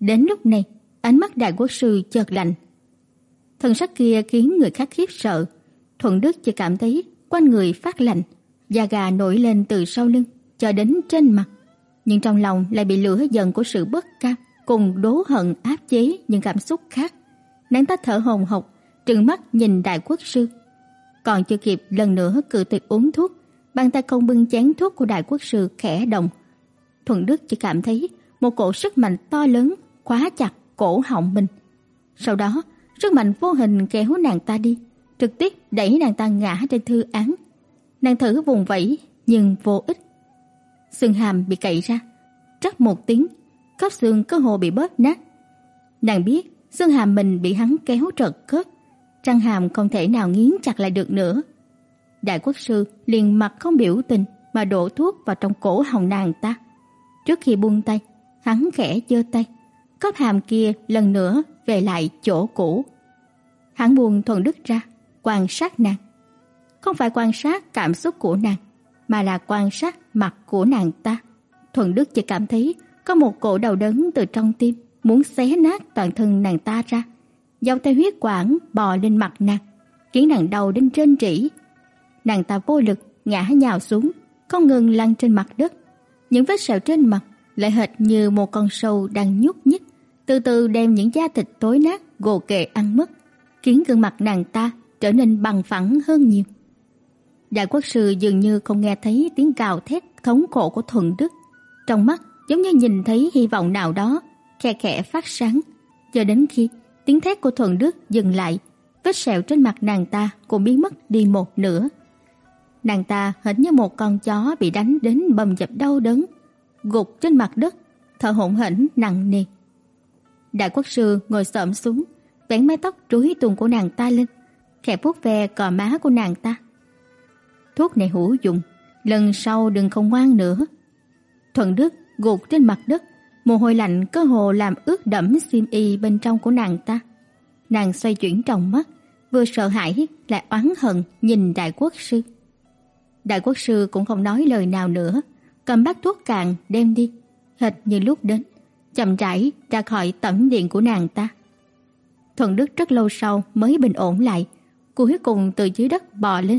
Đến lúc này, ánh mắt đại quốc sư chợt lạnh. Thần sắc kia khiến người khác khiếp sợ, Thuận Đức chỉ cảm thấy quanh người phát lạnh, da gà nổi lên từ sau lưng cho đến trên mặt, nhưng trong lòng lại bị lửa giận của sự bất cam cùng đố hận áp chế những cảm xúc khác. Nàng ta thở hổn hộc, trừng mắt nhìn đại quốc sư. Còn chưa kịp lần nữa cự tuyệt uống thuốc, Bàn tay không bưng chén thuốc của đại quốc sư khẽ động. Thuận Đức chỉ cảm thấy một cổ sức mạnh to lớn khóa chặt cổ họng mình. Sau đó, sức mạnh vô hình kéo nàng ta đi, trực tiếp đẩy nàng ta ngã trên thư án. Nàng thử vùng vẫy nhưng vô ích. Xương hàm bị cậy ra, rắc một tiếng, khớp xương cơ hồ bị bóp nát. Nàng biết xương hàm mình bị hắn kéo trật khớp, răng hàm không thể nào nghiến chặt lại được nữa. Đại quốc sư liền mặt không biểu tình mà đổ thuốc vào trong cổ họng nàng ta. Trước khi buông tay, hắn khẽ giơ tay, khớp hàm kia lần nữa về lại chỗ cũ. Hắn buông thuần đức ra, quan sát nàng. Không phải quan sát cảm xúc của nàng, mà là quan sát mặt của nàng ta. Thuần Đức chỉ cảm thấy có một cỗ đau đớn từ trong tim muốn xé nát toàn thân nàng ta ra, dòng theo huyết quản bò lên mặt nàng, khiến nàng đau đến trên rỉ. Nàng ta vô lực ngã nhào xuống, không ngừng lăn trên mặt đất. Những vết sẹo trên mặt lại hệt như một con sâu đang nhúc nhích, từ từ đem những da thịt tối nát gồ kề ăn mất, khiến gương mặt nàng ta trở nên bằng phẳng hơn nhiều. Đại quốc sư dường như không nghe thấy tiếng cào thét thống khổ của Thuận Đức, trong mắt giống như nhìn thấy hy vọng nào đó khe khẽ phát sáng, cho đến khi tiếng thét của Thuận Đức dừng lại, vết sẹo trên mặt nàng ta cũng biến mất đi một nửa. Nàng ta hệt như một con chó bị đánh đến bầm dập đau đớn, gục trên mặt đất, thở hổn hển nặng nề. Đại quốc sư ngồi xổm xuống, vén mái tóc rối tung của nàng ta lên, khẽ vuốt ve cò má của nàng ta. Thuốc này hữu dụng, lần sau đừng không ngoan nữa. Thuận Đức gục trên mặt đất, mồ hôi lạnh cơ hồ làm ướt đẫm xiêm y bên trong của nàng ta. Nàng xoay chuyển trong mắt, vừa sợ hãi lại oán hận nhìn đại quốc sư. Đại quốc sư cũng không nói lời nào nữa, cầm bát thuốc cạn đem đi, hệt như lúc đến, chậm rãi ra khỏi tẩm điện của nàng ta. Thuận Đức rất lâu sau mới bình ổn lại, cuối cùng từ dưới đất bò lên.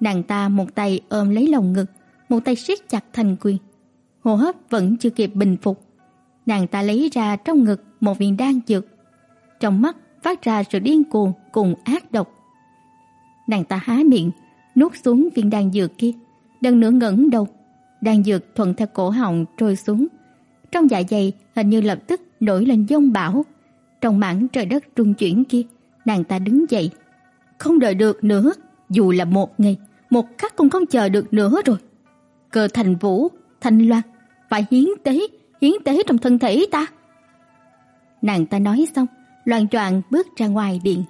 Nàng ta một tay ôm lấy lồng ngực, một tay siết chặt thành quyền. Hô hấp vẫn chưa kịp bình phục. Nàng ta lấy ra trong ngực một viên đan dược. Trong mắt phát ra sự điên cuồng cùng ác độc. Nàng ta há miệng, nuốt xuống viên đan dược kia, đần nữa ngẩng đầu, đan dược thuận theo cổ họng trôi xuống. Trong dạ dày hình như lập tức nổi lên dông bão. Trong mảng trời đất rung chuyển kia, nàng ta đứng dậy. Không đợi được nữa, dù là một ngày, một khắc cũng không chờ được nữa rồi. Cờ thành vũ, thanh loan, phải hiến tế, hiến tế trong thân thể ta. Nàng ta nói xong, loạng choạng bước ra ngoài điện.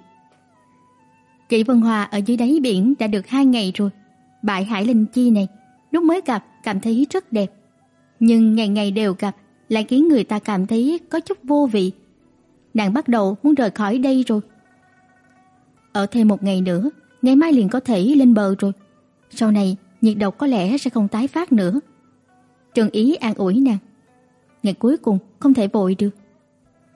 Kỷ Vân Hòa ở dưới đáy biển đã được hai ngày rồi. Bãi Hải Linh Chi này, lúc mới gặp cảm thấy rất đẹp. Nhưng ngày ngày đều gặp lại khiến người ta cảm thấy có chút vô vị. Nàng bắt đầu muốn rời khỏi đây rồi. Ở thêm một ngày nữa, ngày mai liền có thể lên bờ rồi. Sau này, nhiệt độc có lẽ sẽ không tái phát nữa. Trần Ý an ủi nàng. Ngày cuối cùng không thể vội được.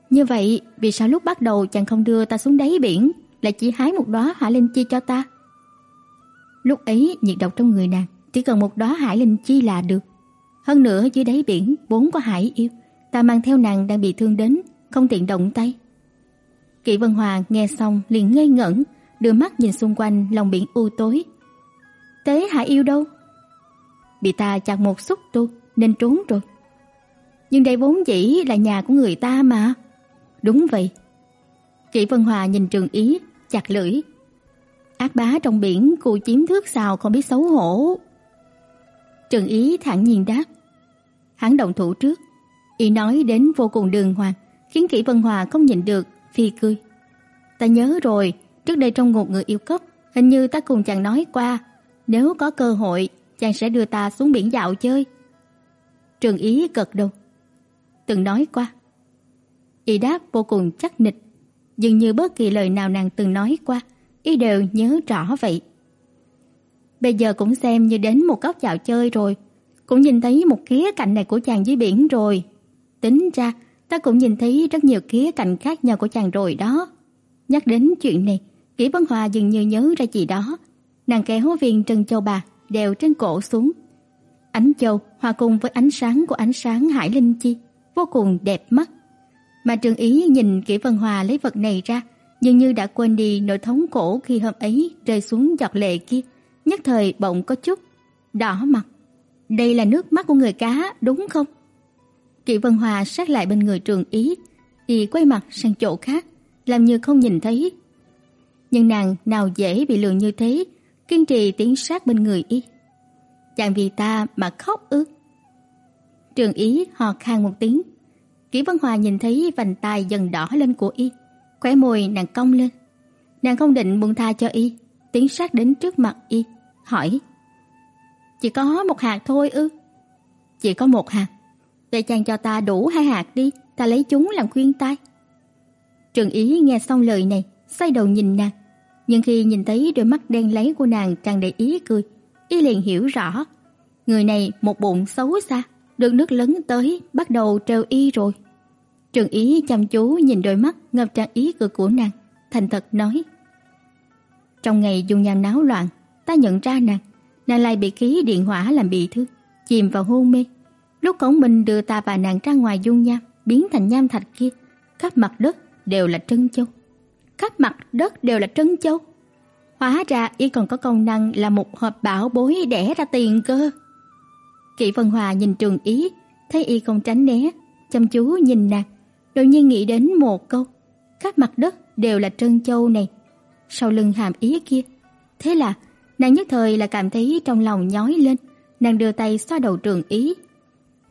Như vậy, vì sao lúc bắt đầu chàng không đưa ta xuống đáy biển, lại chỉ hái một đóa hỏa linh chi cho ta? Lúc ấy, nhiệt độc trong người nàng chỉ cần một đóa hải linh chi là được. Hơn nữa dưới đáy biển vốn có hải yêu, ta mang theo nàng đang bị thương đến, không tiện động tay. Kỷ Vân Hòa nghe xong liền ngây ngẩn, đưa mắt nhìn xung quanh lòng biển u tối, Tế Hải yêu đâu? Bị ta chặt một xúc tu nên trốn rồi. Nhưng đây vốn dĩ là nhà của người ta mà. Đúng vậy. Kỷ Vân Hòa nhìn Trường Ý, chặt lưỡi. Ác bá trong biển cù chiếm thước sao không biết xấu hổ. Trường Ý thẳng nhiên đáp. Hắn động thủ trước. Ý nói đến vô cùng đường hoàng, khiến Kỷ Vân Hòa không nhìn được, phi cười. Ta nhớ rồi, trước đây trong một người yêu cấp, hình như ta cùng chàng nói qua nếu có cơ hội, chàng sẽ đưa ta xuống biển dạo chơi. Trường Ý gật đầu. Từng nói qua. Y đáp vô cùng chắc nịch, dường như bất kỳ lời nào nàng từng nói qua, y đều nhớ rõ vậy. Bây giờ cũng xem như đến một góc dạo chơi rồi, cũng nhìn thấy một khía cạnh này của chàng dưới biển rồi. Tính ra, ta cũng nhìn thấy rất nhiều khía cạnh khác nhau của chàng rồi đó. Nhắc đến chuyện này, Kỷ Vân Hòa dường như nhớ ra gì đó, Nàng kéo viên trân châu bạc đeo trên cổ xuống. Ánh châu hòa cùng với ánh sáng của ánh sáng hải linh chi, vô cùng đẹp mắt. Mà Trường Ý nhìn Kỷ Vân Hòa lấy vật này ra, dường như đã quên đi nỗi thống cổ khi hôm ấy rơi xuống giọt lệ kia, nhất thời bỗng có chút đỏ mặt. Đây là nước mắt của người cá, đúng không? Kỷ Vân Hòa sát lại bên người Trường Ý, y quay mặt sang chỗ khác, làm như không nhìn thấy. Nhưng nàng nào dễ bị lừa như thế, kiên trì tiến sát bên người y. Chàng vì ta mà khóc ư? Trường Ý hò khan một tiếng. Kỷ Vân Hòa nhìn thấy vành tai dần đỏ lên của y, khóe môi nàng cong lên. Nàng không định buông tha cho y, tiến sát đến trước mặt y, hỏi: "Chỉ có một hạt thôi ư?" "Chỉ có một hạt." "Vậy chàng cho ta đủ hai hạt đi, ta lấy chúng làm khuyên tai." Trường Ý nghe xong lời này, xoay đầu nhìn nàng, nhưng khi nhìn thấy đôi mắt đen láy của nàng tràn đầy ý cười, y liền hiểu rõ, người này một bụng xấu xa, được nước lớn tới bắt đầu trêu y rồi. Trường Ý chăm chú nhìn đôi mắt ngập tràn ý cười của nàng, thành thật nói: "Trong ngày dung nham náo loạn, ta nhận ra nàng, nàng lại bị khí điện hỏa làm bị thương, chìm vào hôn mê. Lúc cổng mình đưa ta và nàng ra ngoài dung nham, biến thành nham thạch kia, khắp mặt đất đều là trân châu. Khắp mặt đất đều là trân châu. Hóa ra y còn có công năng là một hộp bảo bối đẻ ra tiền cơ." Kỷ Vân Hòa nhìn Trường Ý, thấy y không tránh né, chăm chú nhìn nàng, đột nhiên nghĩ đến một câu, khắp mặt đất đều là trân châu này, sau lưng hàm ý kia. Thế là, nàng nhất thời là cảm thấy trong lòng nhói lên, nàng đưa tay xoa đầu Trường Ý.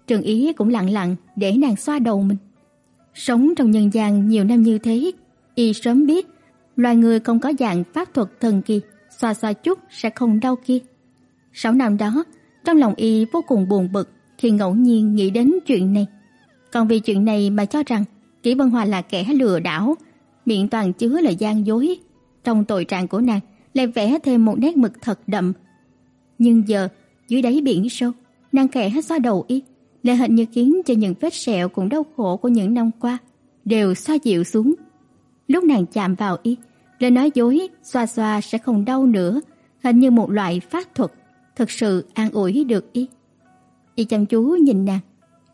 Trường Ý cũng lặng lặng để nàng xoa đầu mình. Sống trong nhân gian nhiều năm như thế, y sớm biết loài người không có dạng pháp thuật thần kỳ, xoa xoa chút sẽ không đau kia. Sáu năm đó, trong lòng y vô cùng buồn bực khi ngẫu nhiên nghĩ đến chuyện này. Còn vì chuyện này mà cho rằng Kỷ Vân Hòa là kẻ lừa đảo, miệng toàn chứa lời gian dối. Trong tội trạng của nàng lại vẽ thêm một nét mực thật đậm. Nhưng giờ, dưới đáy biển sâu, nàng khẽ xoa đầu y, lại hình như khiến cho những vết sẹo cùng đau khổ của những năm qua đều xoa dịu xuống. Lúc nàng chạm vào y, lời nói dối xoa xoa sẽ không đau nữa, hình như một loại pháp thuật thực sự an ủi được y. Y chăm chú nhìn nàng,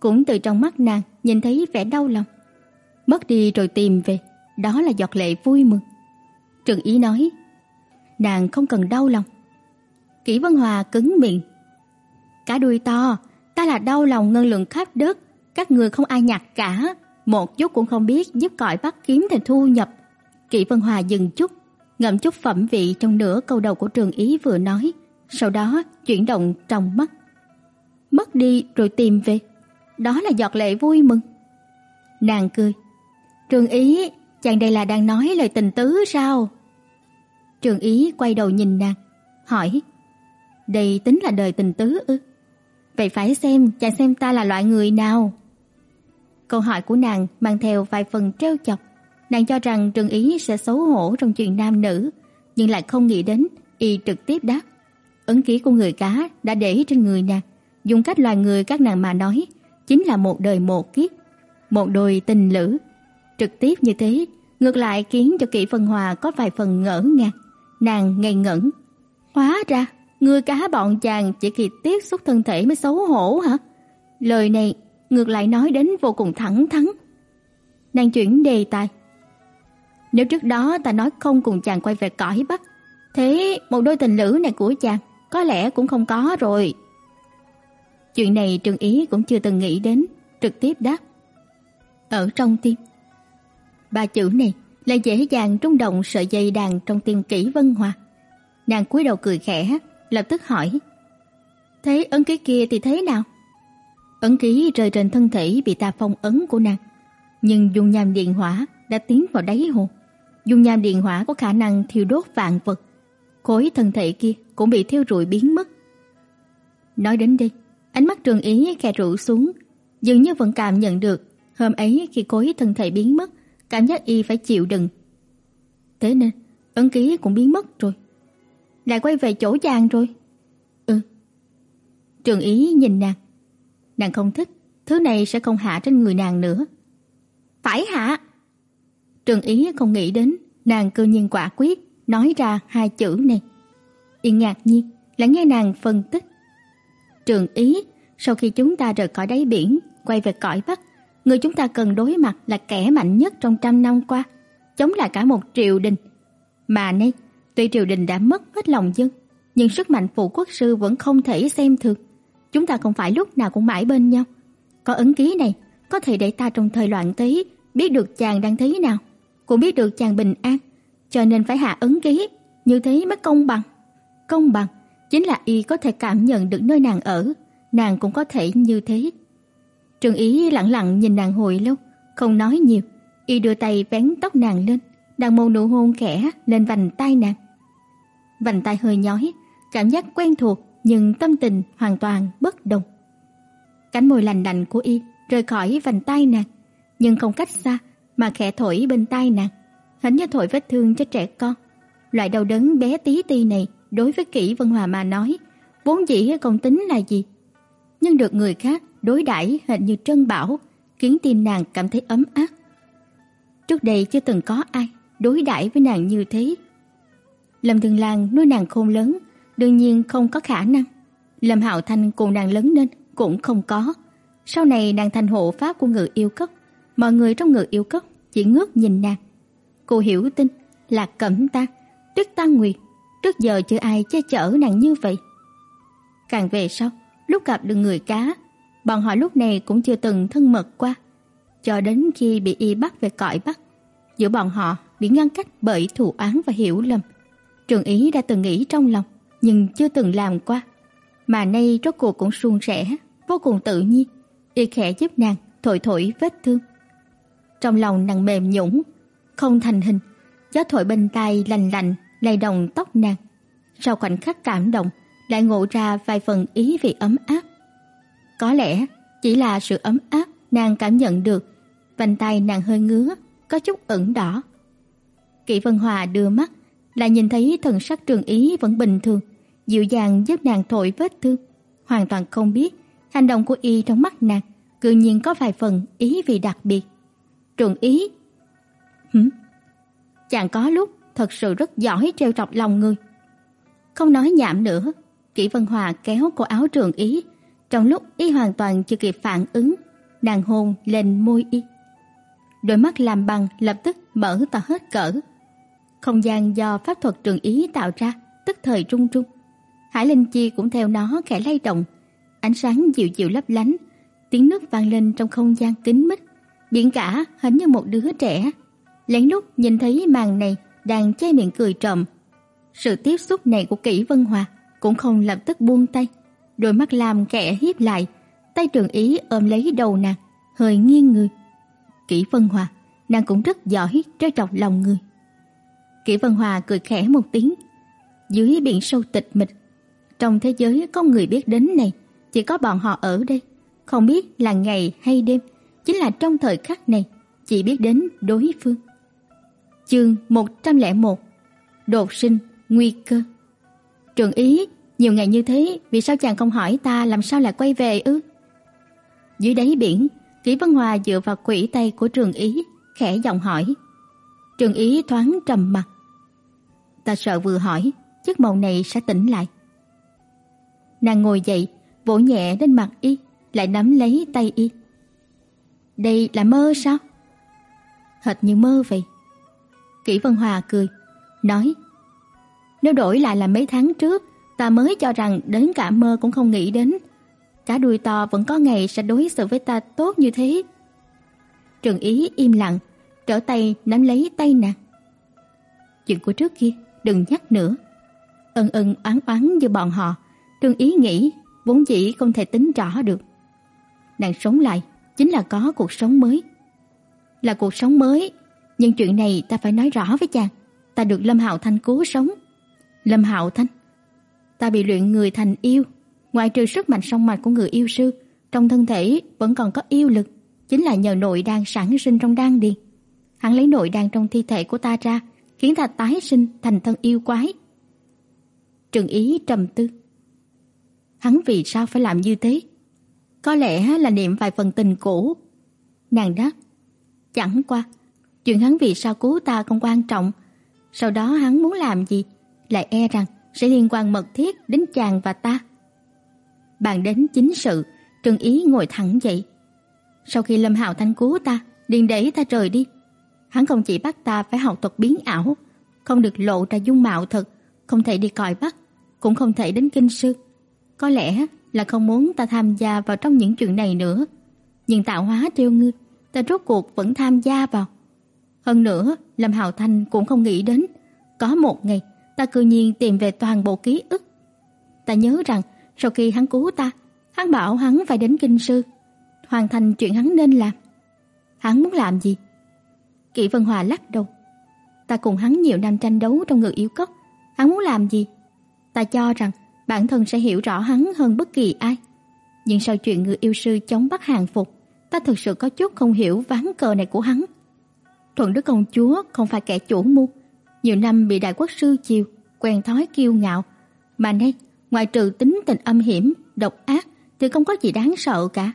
cũng từ trong mắt nàng nhìn thấy vẻ đau lòng. Mất đi rồi tìm về, đó là giọt lệ vui mừng. Trường Ý nói, nàng không cần đau lòng. Kỷ Vân Hòa cứng miệng. Cả đuôi to, ta là đau lòng ngân lượng khắp đất, các người không ai nhặt cả, một chút cũng không biết giúp cõi bắt kiếm thành thu nhập. Kỷ Vân Hòa dừng chút, ngậm chút phẩm vị trong nửa câu đầu của Trường Ý vừa nói, sau đó chuyển động trong mắt. Mất đi rồi tìm về, đó là giọt lệ vui mừng. Nàng cười. Trường Ý, chàng đây là đang nói lời tình tứ sao? Trường Ý quay đầu nhìn nàng, hỏi: "Đây tính là đời tình tứ ư?" Vậy phải xem chàng xem ta là loại người nào. Câu hỏi của nàng mang theo vài phần trêu chọc. Nàng cho rằng Trường Ý sẽ xấu hổ trong chuyện nam nữ, nhưng lại không nghĩ đến y trực tiếp đáp: Ấn ký của người cá đã để trên người nàng, dùng cách loài người các nàng mà nói, chính là một đời một kiếp, một đôi tình lữ. Trực tiếp như thế, ngược lại khiến cho Kỷ Vân Hòa có vài phần ngỡ ngàng. Nàng ngây ngẩn. Hóa ra, người cá bọn chàng chỉ khi tiếp xúc thân thể mới xấu hổ hả? Lời này ngược lại nói đến vô cùng thẳng thắn. Nàng chuyển đề tài. Nếu trước đó ta nói không cùng chàng quay về cõi Bắc, thế một đôi tình lữ này của chàng có lẽ cũng không có rồi. Chuyện này Trương Ý cũng chưa từng nghĩ đến, trực tiếp đáp. Ở trong tim. Ba chữ này là dễ dàng rung động sợi dây đàn trong tiên Kỷ Vân Hòa. Nàng cúi đầu cười khẽ, lập tức hỏi: "Thế ấn ký kia thì thế nào?" Ấn ký rơi trên thân thể bị ta phong ấn của nàng, nhưng dung nham điện hỏa đã tiến vào đáy hồ. Dung nham điện hỏa có khả năng thiêu đốt vạn vật, khối thân thể kia cũng bị thiêu rụi biến mất. Nói đến đây, ánh mắt Trường Ý khẽ rũ xuống, dường như vẫn cảm nhận được hôm ấy khi khối thân thể biến mất, cảm giác y phải chịu đựng. Thế nên, ấn ký cũng biến mất rồi. Lại quay về chỗ chàng rồi. Ừ. Trường Ý nhìn nàng. Nàng không thích, thứ này sẽ không hạ trên người nàng nữa. Phải hạ. Trường Ý không nghĩ đến, nàng cơ nhiên quả quyết nói ra hai chữ này. Y ngạc nhiên, lắng nghe nàng phân tích. Trường ý, sau khi chúng ta rời khỏi đáy biển, quay về cõi Bắc, người chúng ta cần đối mặt là kẻ mạnh nhất trong trăm năm qua, chống lại cả một triều đình. Mà nay, tuy triều đình đã mất hết lòng dân, nhưng sức mạnh phụ quốc sư vẫn không thể xem thường. Chúng ta không phải lúc nào cũng mãi bên nhau. Có ấn ký này, có thể để ta trong thời loạn tí biết được chàng đang thế nào, cũng biết được chàng bình an, cho nên phải hạ ấn ký, như thế mới công bằng. Công bằng chính là y có thể cảm nhận được nơi nàng ở, nàng cũng có thể như thế. Trường Ý lặng lặng nhìn nàng hồi lâu, không nói nhiều, y đưa tay vén tóc nàng lên, đang môn nụ hôn khẽ lên vành tai nàng. Vành tai hơi nhói, cảm giác quen thuộc nhưng tâm tình hoàn toàn bất đồng. Cánh môi lành lạnh của y rời khỏi vành tai nàng, nhưng không cách xa mà khẽ thổi bên tai nàng, hình như thổi vết thương cho trẻ con. Loại đau đớn bé tí ti này đối với Kỷ Vân Hòa mà nói, vốn dĩ không tính là gì. Nhưng được người khác đối đãi hình như trân bảo, khiến tim nàng cảm thấy ấm áp. Trước đây chưa từng có ai đối đãi với nàng như thế. Lâm Thường Lan nuôi nàng khôn lớn, đương nhiên không có khả năng. Lâm Hạo Thanh cùng nàng lớn lên cũng không có. Sau này nàng thành hộ pháp của ngự yêu cốc, mọi người trong ngự yêu cốc chỉ ngước nhìn nàng. Cô hiểu tin là Cẩm Ta, Tuyết Tăng Nguyệt, trước giờ chưa ai che chở nàng như vậy. Càng về sau, lúc gặp được người cá, bọn họ lúc này cũng chưa từng thân mật qua, cho đến khi bị y bắt về cõi Bắc. Giữa bọn họ bị ngăn cách bởi thù án và hiểu lầm. Trường Ý đã từng nghĩ trong lòng, nhưng chưa từng làm qua. Mà nay rốt cuộc cũng suôn sẻ, vô cùng tự nhiên. Y khẽ giúp nàng thổi thổi vết thương. Trong lòng nàng mềm nhũn, không thành hình, gió thổi bên tai lành lạnh lay động tóc nàng. Sau khoảnh khắc cảm động, lại ngộ ra vài phần ý vị ấm áp. Có lẽ chỉ là sự ấm áp nàng cảm nhận được, vành tay nàng hơi ngứa, có chút ửng đỏ. Kỷ Vân Hòa đưa mắt, là nhìn thấy thần sắc Trường Ý vẫn bình thường, dịu dàng giúp nàng thổi vết thương, hoàn toàn không biết hành động của y trong mắt nàng cư nhiên có vài phần ý vị đặc biệt. Trường Ý, hử? Chàng có lúc thật sự rất giỏi trêu chọc lòng người. Không nói nhảm nữa, Kỷ Vân Hòa kéo cổ áo Trường Ý, trong lúc y hoàn toàn chưa kịp phản ứng, nàng hôn lên môi y. Đôi mắt làm bằng lập tức mở to hết cỡ. Không gian do pháp thuật Trường Ý tạo ra, tức thời trung trung. Hải Linh Chi cũng theo nó khẽ lay động, ánh sáng dịu dịu lấp lánh, tiếng nước vang lên trong không gian kín mít, biển cả hình như một đứa trẻ. Lén lút nhìn thấy màn này đang che miệng cười trộm. Sự tiếp xúc này của Kỷ Vân Hòa cũng không lập tức buông tay, đôi mắt làm khẽ hiếp lại, tay Trường Ý ôm lấy đầu nàng, hơi nghiêng người. Kỷ Vân Hòa, nàng cũng rất giỏi trêu chọc lòng người. Kỷ Vân Hòa cười khẽ một tiếng. Dưới biển sâu tịch mịch, trong thế giới có người biết đến này, chỉ có bọn họ ở đây, không biết là ngày hay đêm, chính là trong thời khắc này chỉ biết đến đối phương. Chương 101 Đột sinh, nguy cơ Trường ý, nhiều ngày như thế, vì sao chàng không hỏi ta làm sao lại quay về ư? Dưới đáy biển, Kỷ Vân Hòa dựa vào quỷ tay của Trường Ý, khẽ giọng hỏi. Trường Ý thoáng trầm mặt. Ta sợ vừa hỏi, chiếc mộng này sẽ tỉnh lại. Nàng ngồi dậy, vỗ nhẹ lên mặt y, lại nắm lấy tay y. Đây là mơ sao? Hệt như mơ vậy. Kỷ Vân Hòa cười, nói Nếu đổi lại là mấy tháng trước, ta mới cho rằng đến cả mơ cũng không nghĩ đến. Cả đuôi to vẫn có ngày sẽ đối xử với ta tốt như thế. Trừng Ý im lặng, trở tay nắm lấy tay nàng. Chuyện của trước kia, đừng nhắc nữa. Ân ân oán oán như bọn họ, trường Ý nghĩ vốn dĩ không thể tính rõ được. Nàng sống lại chính là có cuộc sống mới. Là cuộc sống mới, nhưng chuyện này ta phải nói rõ với chàng. Ta được Lâm Hạo Thanh cứu sống. Lâm Hạo Thanh, ta bị luyện người thành yêu, ngoại trừ sức mạnh song mạch của người yêu sư, trong thân thể vẫn còn có yêu lực, chính là nhờ nội đan sản sinh trong đan điền. Hắn lấy nội đan trong thi thể của ta ra, khiến ta tái sinh thành thân yêu quái. Trừng Ý trầm tư. Hắn vì sao phải làm như thế? Có lẽ là niệm vài phần tình cũ. Nàng đáp, chẳng qua, chuyện hắn vì sao cứu ta không quan trọng. Sau đó hắn muốn làm gì, lại e rằng sẽ liên quan mật thiết đến chàng và ta. Bàn đến chính sự, Trừng Ý ngồi thẳng dậy. Sau khi Lâm Hạo Thanh cứu ta, liền đẩy ta rời đi. Hắn không chỉ bắt ta phải học thuật biến ảo, không được lộ ra dung mạo thật, không thể đi còi bắt, cũng không thể đến kinh sư. Có lẽ là không muốn ta tham gia vào trong những chuyện này nữa. Nhưng tạo hóa trêu ngươi, ta rốt cuộc vẫn tham gia vào. Hơn nữa, Lâm Hạo Thanh cũng không nghĩ đến có một ngày ta cư nhiên tìm về toàn bộ ký ức. Ta nhớ rằng sau khi hắn cứu ta, hắn bảo hắn phải đến kinh sư, hoàn thành chuyện hắn nên làm. Hắn muốn làm gì? Kỷ Vân Hòa lắc đầu. Ta cùng hắn nhiều năm tranh đấu trong ngực yếu cốc, hắn muốn làm gì? Ta cho rằng bản thân sẽ hiểu rõ hắn hơn bất kỳ ai. Nhưng sau chuyện người yêu sư chống bắt hàng phục, ta thực sự có chút không hiểu ván cờ này của hắn. Thuận Đức công chúa không phải kẻ chủ mưu, nhiều năm bị đại quốc sư chiều, quen thói kiêu ngạo, mà nay ngoài trừ tính tình âm hiểm, độc ác thì không có gì đáng sợ cả.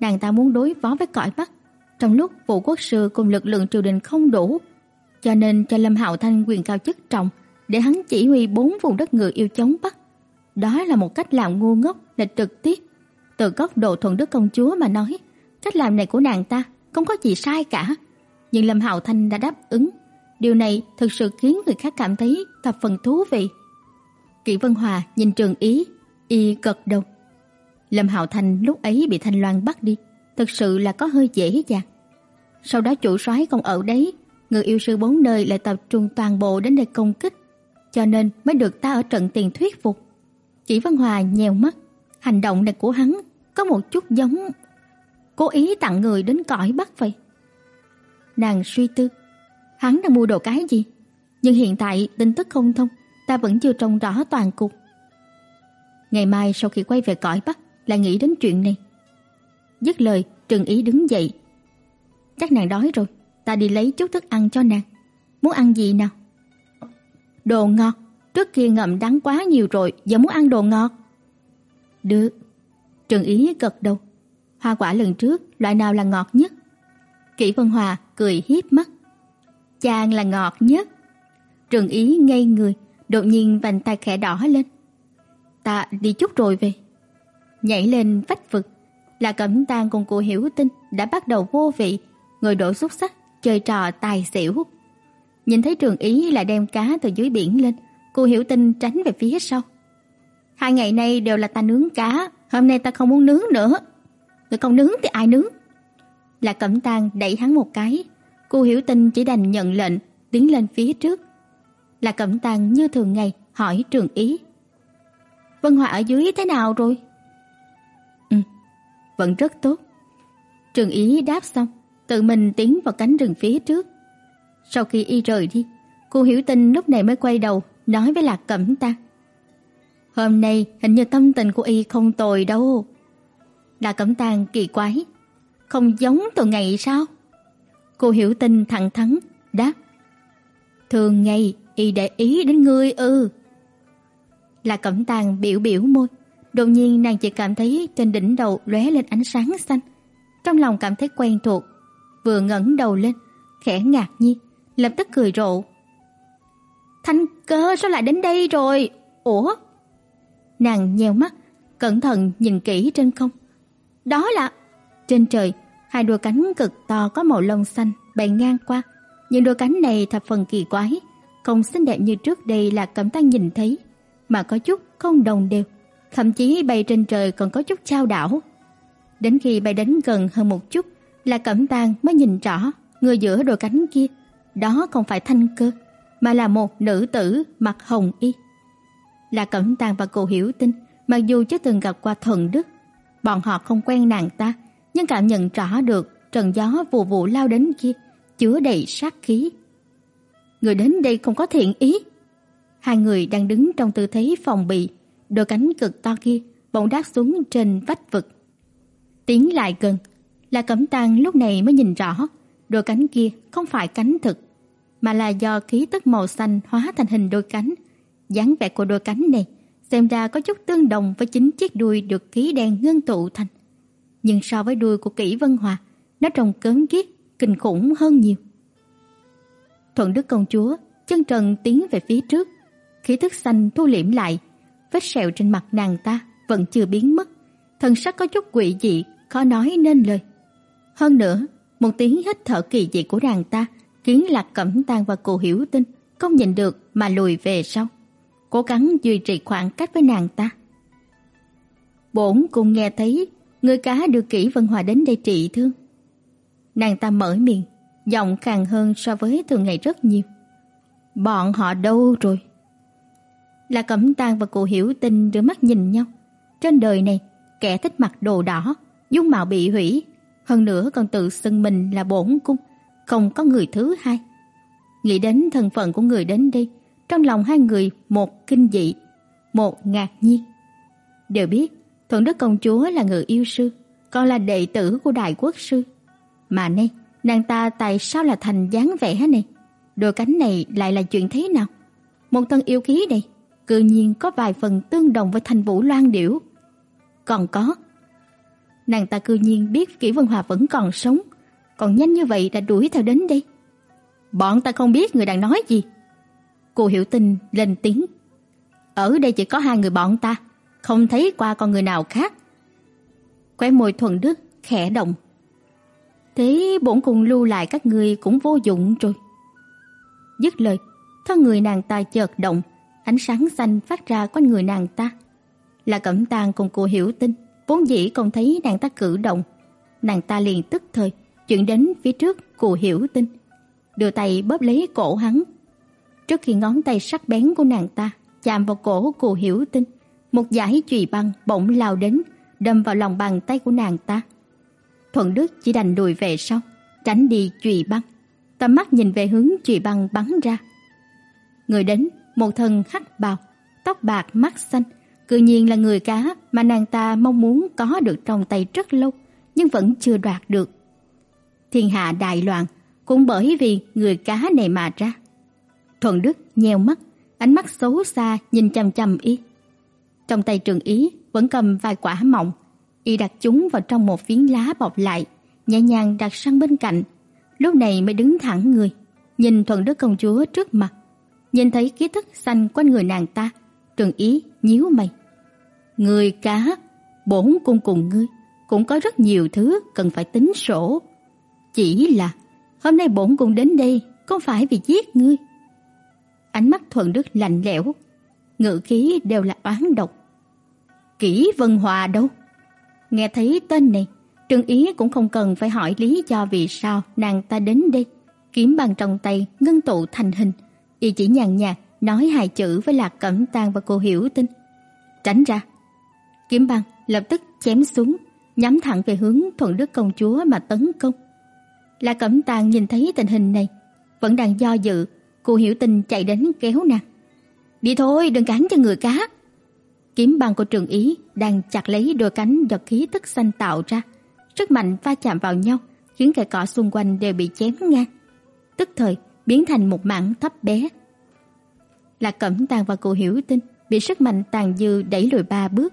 Nàng ta muốn đối phó với cõi Bắc, trong lúc vụ quốc sư cùng lực lượng triều đình không đủ, cho nên cho Lâm Hạo Thanh quyền cao chức trọng để hắn chỉ huy bốn vùng đất người yêu chống Bắc. Đó là một cách làm ngu ngốc là trực tiếp. Từ góc độ thuận đức công chúa mà nói, cách làm này của nàng ta không có gì sai cả. Nhưng Lâm Hạo Thanh đã đáp ứng. Điều này thực sự khiến người khác cảm thấy thập phần thú vị. Kỷ Vân Hòa nhìn Trường Ý, y gật đầu. Lâm Hạo Thành lúc ấy bị Thanh Loan bắt đi, thực sự là có hơi dễ dàng. Sau đó chủ soái còn ở đấy, người yêu sư bốn nơi lại tập trung toàn bộ đến để công kích, cho nên mới được ta ở trận tiền thuyết phục. Kỷ Vân Hòa nhèo mắt, hành động này của hắn có một chút giống cố ý tặng người đến cõi Bắc vậy. Nàng suy tư, hắn đang mua đồ cái gì? Nhưng hiện tại tin tức không thông, ta vẫn chưa trông rõ toàn cục. Ngày mai sau khi quay về cõi Bắc, lại nghĩ đến chuyện này. Dứt lời, Trừng Ý đứng dậy. Chắc nàng đói rồi, ta đi lấy chút thức ăn cho nàng. Muốn ăn gì nào? Đồ ngọt, trước kia ngậm đắng quá nhiều rồi, giờ muốn ăn đồ ngọt. Được. Trừng Ý gật đầu. Hoa quả lần trước, loại nào là ngọt nhất? Kỷ Vân Hòa cười hiếp mắt. Chàng là ngọt nhất. Trừng Ý ngây người, đột nhiên vành tay khẽ đỏ lên. Ta đi chút rồi về nhảy lên vách vực. Là Cẩm Tang cùng cô Hiểu Tinh đã bắt đầu vô vị, ngồi đổ xúc sắc, chơi trò tài xỉu. Nhìn thấy Trường Ý là đem cá từ dưới biển lên, cô Hiểu Tinh tránh về phía sau. Hai ngày nay đều là ta nướng cá, hôm nay ta không muốn nướng nữa. Người không nướng thì ai nướng? Là Cẩm Tang đẩy hắn một cái, cô Hiểu Tinh chỉ đành nhận lệnh, tiến lên phía trước. Là Cẩm Tang như thường ngày hỏi Trường Ý. Vân Hòa ở dưới thế nào rồi? Ừ, vẫn rất tốt. Trường Ý đáp xong, tự mình tiến vào cánh rừng phía trước. Sau khi y rời đi, cô Hiểu Tinh lúc này mới quay đầu nói với Lạc Cẩm Tang. Hôm nay hình như tâm tình của y không tồi đâu. Lạc Cẩm Tang kỳ quái, không giống từ ngày sao? Cô Hiểu tình thẳng thắn đáp: "Thường ngày y để ý đến ngươi ư?" là Cẩm Tang biểu biểu môi, Đột nhiên nàng chỉ cảm thấy trên đỉnh đầu lóe lên ánh sáng xanh. Trong lòng cảm thấy quen thuộc, vừa ngẩng đầu lên, khẽ ngạc nhiên, lập tức cười rộ. Thanh cơ sao lại đến đây rồi? Ủa? Nàng nheo mắt, cẩn thận nhìn kỹ trên không. Đó là trên trời, hai đôi cánh cực to có màu lông xanh bay ngang qua. Những đôi cánh này thập phần kỳ quái, không xinh đẹp như trước đây là Cẩm Tăng nhìn thấy, mà có chút không đồng đều thậm chí bay trên trời còn có chút trao đảo. Đến khi bay đến gần hơn một chút, là Cẩm Tăng mới nhìn rõ người giữa đôi cánh kia, đó không phải Thanh Cơ, mà là một nữ tử mặc hồng y. Là Cẩm tàng và cô Hiểu Tinh, mặc dù chưa từng gặp qua thần Đức, bọn họ không quen nàng ta, nhưng cảm nhận rõ được trần gió vụ vụ lao đến kia chứa đầy sát khí. Người đến đây không có thiện ý. Hai người đang đứng trong tư thế phòng bị, đôi cánh cực to kia bỗng đáp xuống trên vách vực. Tiến lại gần, là Cẩm Tang lúc này mới nhìn rõ, đôi cánh kia không phải cánh thực, mà là do khí tức màu xanh hóa thành hình đôi cánh. dáng vẻ của đôi cánh này xem ra có chút tương đồng với chính chiếc đuôi được khí đen ngưng tụ thành. Nhưng so với đuôi của Kỷ Vân Hòa, nó trông cứng kiết, kinh khủng hơn nhiều. Thuận Đức công chúa chân trần tiến về phía trước, khí tức xanh thu liễm lại, vết sẹo trên mặt nàng ta vẫn chưa biến mất, thần sắc có chút quỷ dị, khó nói nên lời. Hơn nữa, một tiếng hít thở kỳ dị của nàng ta khiến Lạc Cẩm Tang và Cô Hiểu Tinh không nhìn được mà lùi về sau. cố gắng duy trì khoảng cách với nàng ta. Bổn cùng nghe thấy người cá đưa kỹ Vân Hòa đến đây trị thương. Nàng ta mở miệng, giọng khàn hơn so với thường ngày rất nhiều. Bọn họ đâu rồi? Là Cẩm Tang và cụ Hiểu Tinh đưa mắt nhìn nhau. Trên đời này, kẻ thích mặc đồ đỏ, dung mạo bị hủy, hơn nữa còn tự xưng mình là bổn cung, không có người thứ hai. Nghĩ đến thân phận của người đến đây, trong lòng hai người một kinh dị, một ngạc nhiên. Đều biết Thuận Đức công chúa là người yêu sư, còn là đệ tử của đại quốc sư. Mà nay, nàng ta tại sao là thành dáng vẻ này? Đôi cánh này lại là chuyện thế nào? Một thân yêu khí này, cư nhiên có vài phần tương đồng với thành vũ loan điểu. Còn có, nàng ta cư nhiên biết Kỷ Vân Hòa vẫn còn sống, còn nhanh như vậy đã đuổi theo đến đây. Bọn ta không biết người đang nói gì. Cô hiểu tình lên tiếng. Ở đây chỉ có hai người bọn ta, không thấy qua con người nào khác. Khóe môi thuần đức khẽ động. Thế bổn cùng lưu lại các ngươi cũng vô dụng rồi. Dứt lời, thân người nàng ta chợt động, ánh sáng xanh phát ra quanh người nàng ta. Là Cẩm Tang cùng cô hiểu tin, vốn dĩ không thấy nàng ta cử động, nàng ta liền tức thời chuyển đến phía trước cô hiểu tin, đưa tay bóp lấy cổ hắn. Trước khi ngón tay sắc bén của nàng ta chạm vào cổ cô hiểu tin, một dải chùy băng bỗng lao đến, đâm vào lòng bàn tay của nàng ta. Thuận Đức chỉ đành lùi về sau, tránh đi chùy băng, tầm mắt nhìn về hướng chùy băng bắn ra. Người đến, một thân hắc bào, tóc bạc mắt xanh, cư nhiên là người cá mà nàng ta mong muốn có được trong tay rất lâu, nhưng vẫn chưa đoạt được. Thiên hạ đại loạn cũng bởi vì người cá này mà ra. Thuận Đức nheo mắt, ánh mắt xấu xa nhìn chằm chằm y. Trong tay Trường Ý vẫn cầm vài quả mọng, y đặt chúng vào trong một phiến lá bọc lại, nhẹ nhàng đặt sang bên cạnh. Lúc này mới đứng thẳng người, nhìn Thuận Đức công chúa trước mặt. Nhìn thấy ký thức xanh quanh người nàng ta, Trường Ý nhíu mày. Người cá, bổn cung cùng ngươi cũng có rất nhiều thứ cần phải tính sổ. Chỉ là hôm nay bổn cung đến đây không phải vì giết ngươi. Ánh mắt Thuận Đức lạnh lẽo, ngữ khí đều là oán độc. Kỷ Vân Hòa đâu? Nghe thấy tên này, Trương Ý cũng không cần phải hỏi lý do vì sao nàng ta đến đây. Kiếm bằng trong tay ngưng tụ thành hình, y chỉ nhàn nhạt nói hai chữ với Lạc Cẩm Tang và cô Hiểu Tinh. Tránh ra. Kiếm bằng lập tức chém xuống, nhắm thẳng về hướng Thuận Đức công chúa mà tấn công. Lạc Cẩm Tang nhìn thấy tình hình này, vẫn đang do dự, cô Hiểu Tinh chạy đến kéo nàng. Đi thôi, đừng cản cho người cá. Kiếm băng của Trường Ý đang chặt lấy đôi cánh do khí tức xanh tạo ra, sức mạnh va chạm vào nhau, khiến cây cỏ xung quanh đều bị chém ngang. Tức thời biến thành một mảng thấp bé. lạc Cẩm Tàng và cụ Hiểu Tinh bị sức mạnh tàn dư đẩy lùi ba bước.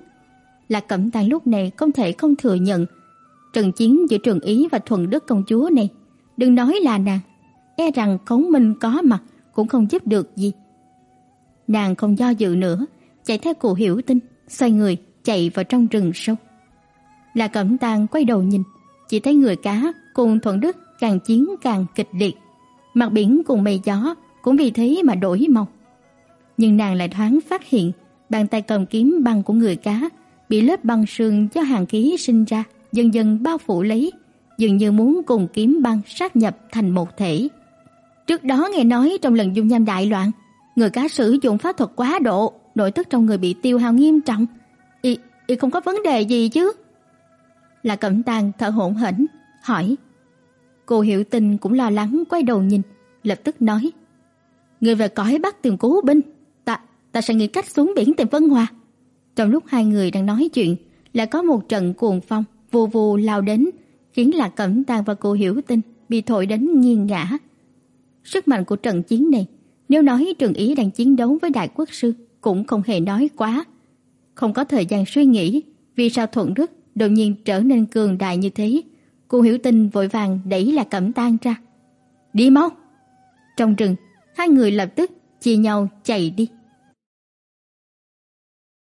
lạc Cẩm Tàng lúc này không thể không thừa nhận trận chiến giữa Trường Ý và Thuần Đức công chúa này, đừng nói là nàng, e rằng Cống Minh có mặt cũng không giúp được gì. Nàng không do dự nữa, chạy theo cụ Hiểu Tinh, xoay người chạy vào trong rừng sâu. Là Cẩm Tang quay đầu nhìn, chỉ thấy người cá cùng Thuận Đức càng chiến càng kịch liệt, mặt biển cùng mây gió cũng vì thế mà đổi màu. Nhưng nàng lại thoáng phát hiện, bàn tay cầm kiếm băng của người cá bị lớp băng sương do hàng khí sinh ra dần dần bao phủ lấy, dường như muốn cùng kiếm băng sát nhập thành một thể. Trước đó nghe nói trong lần dung nham đại loạn, người cá sử dụng pháp thuật quá độ, nội tức trong người bị tiêu hao nghiêm trọng. Y, y không có vấn đề gì chứ? Là Cẩm Tang thở hổn hển, hỏi. Cô Hiểu Tình cũng lo lắng quay đầu nhìn, lập tức nói: "Người về cõi Bắc tìm cứu binh, ta ta sẽ nghĩ cách xuống biển tìm Vân Hòa." Trong lúc hai người đang nói chuyện, lại có một trận cuồng phong vù vù lao đến, khiến là Cẩm Tang và cô Hiểu Tinh bị thổi đến nghiêng ngã. Sức mạnh của trận chiến này, nếu nói Trường Ý đang chiến đấu với đại quốc sư, cũng không hề nói quá. Không có thời gian suy nghĩ vì sao Thuận Đức đột nhiên trở nên cường đại như thế. Cô Hiểu Tinh vội vàng đẩy là Cẩm Tang ra. "Đi mau." Trong rừng, hai người lập tức chia nhau chạy đi.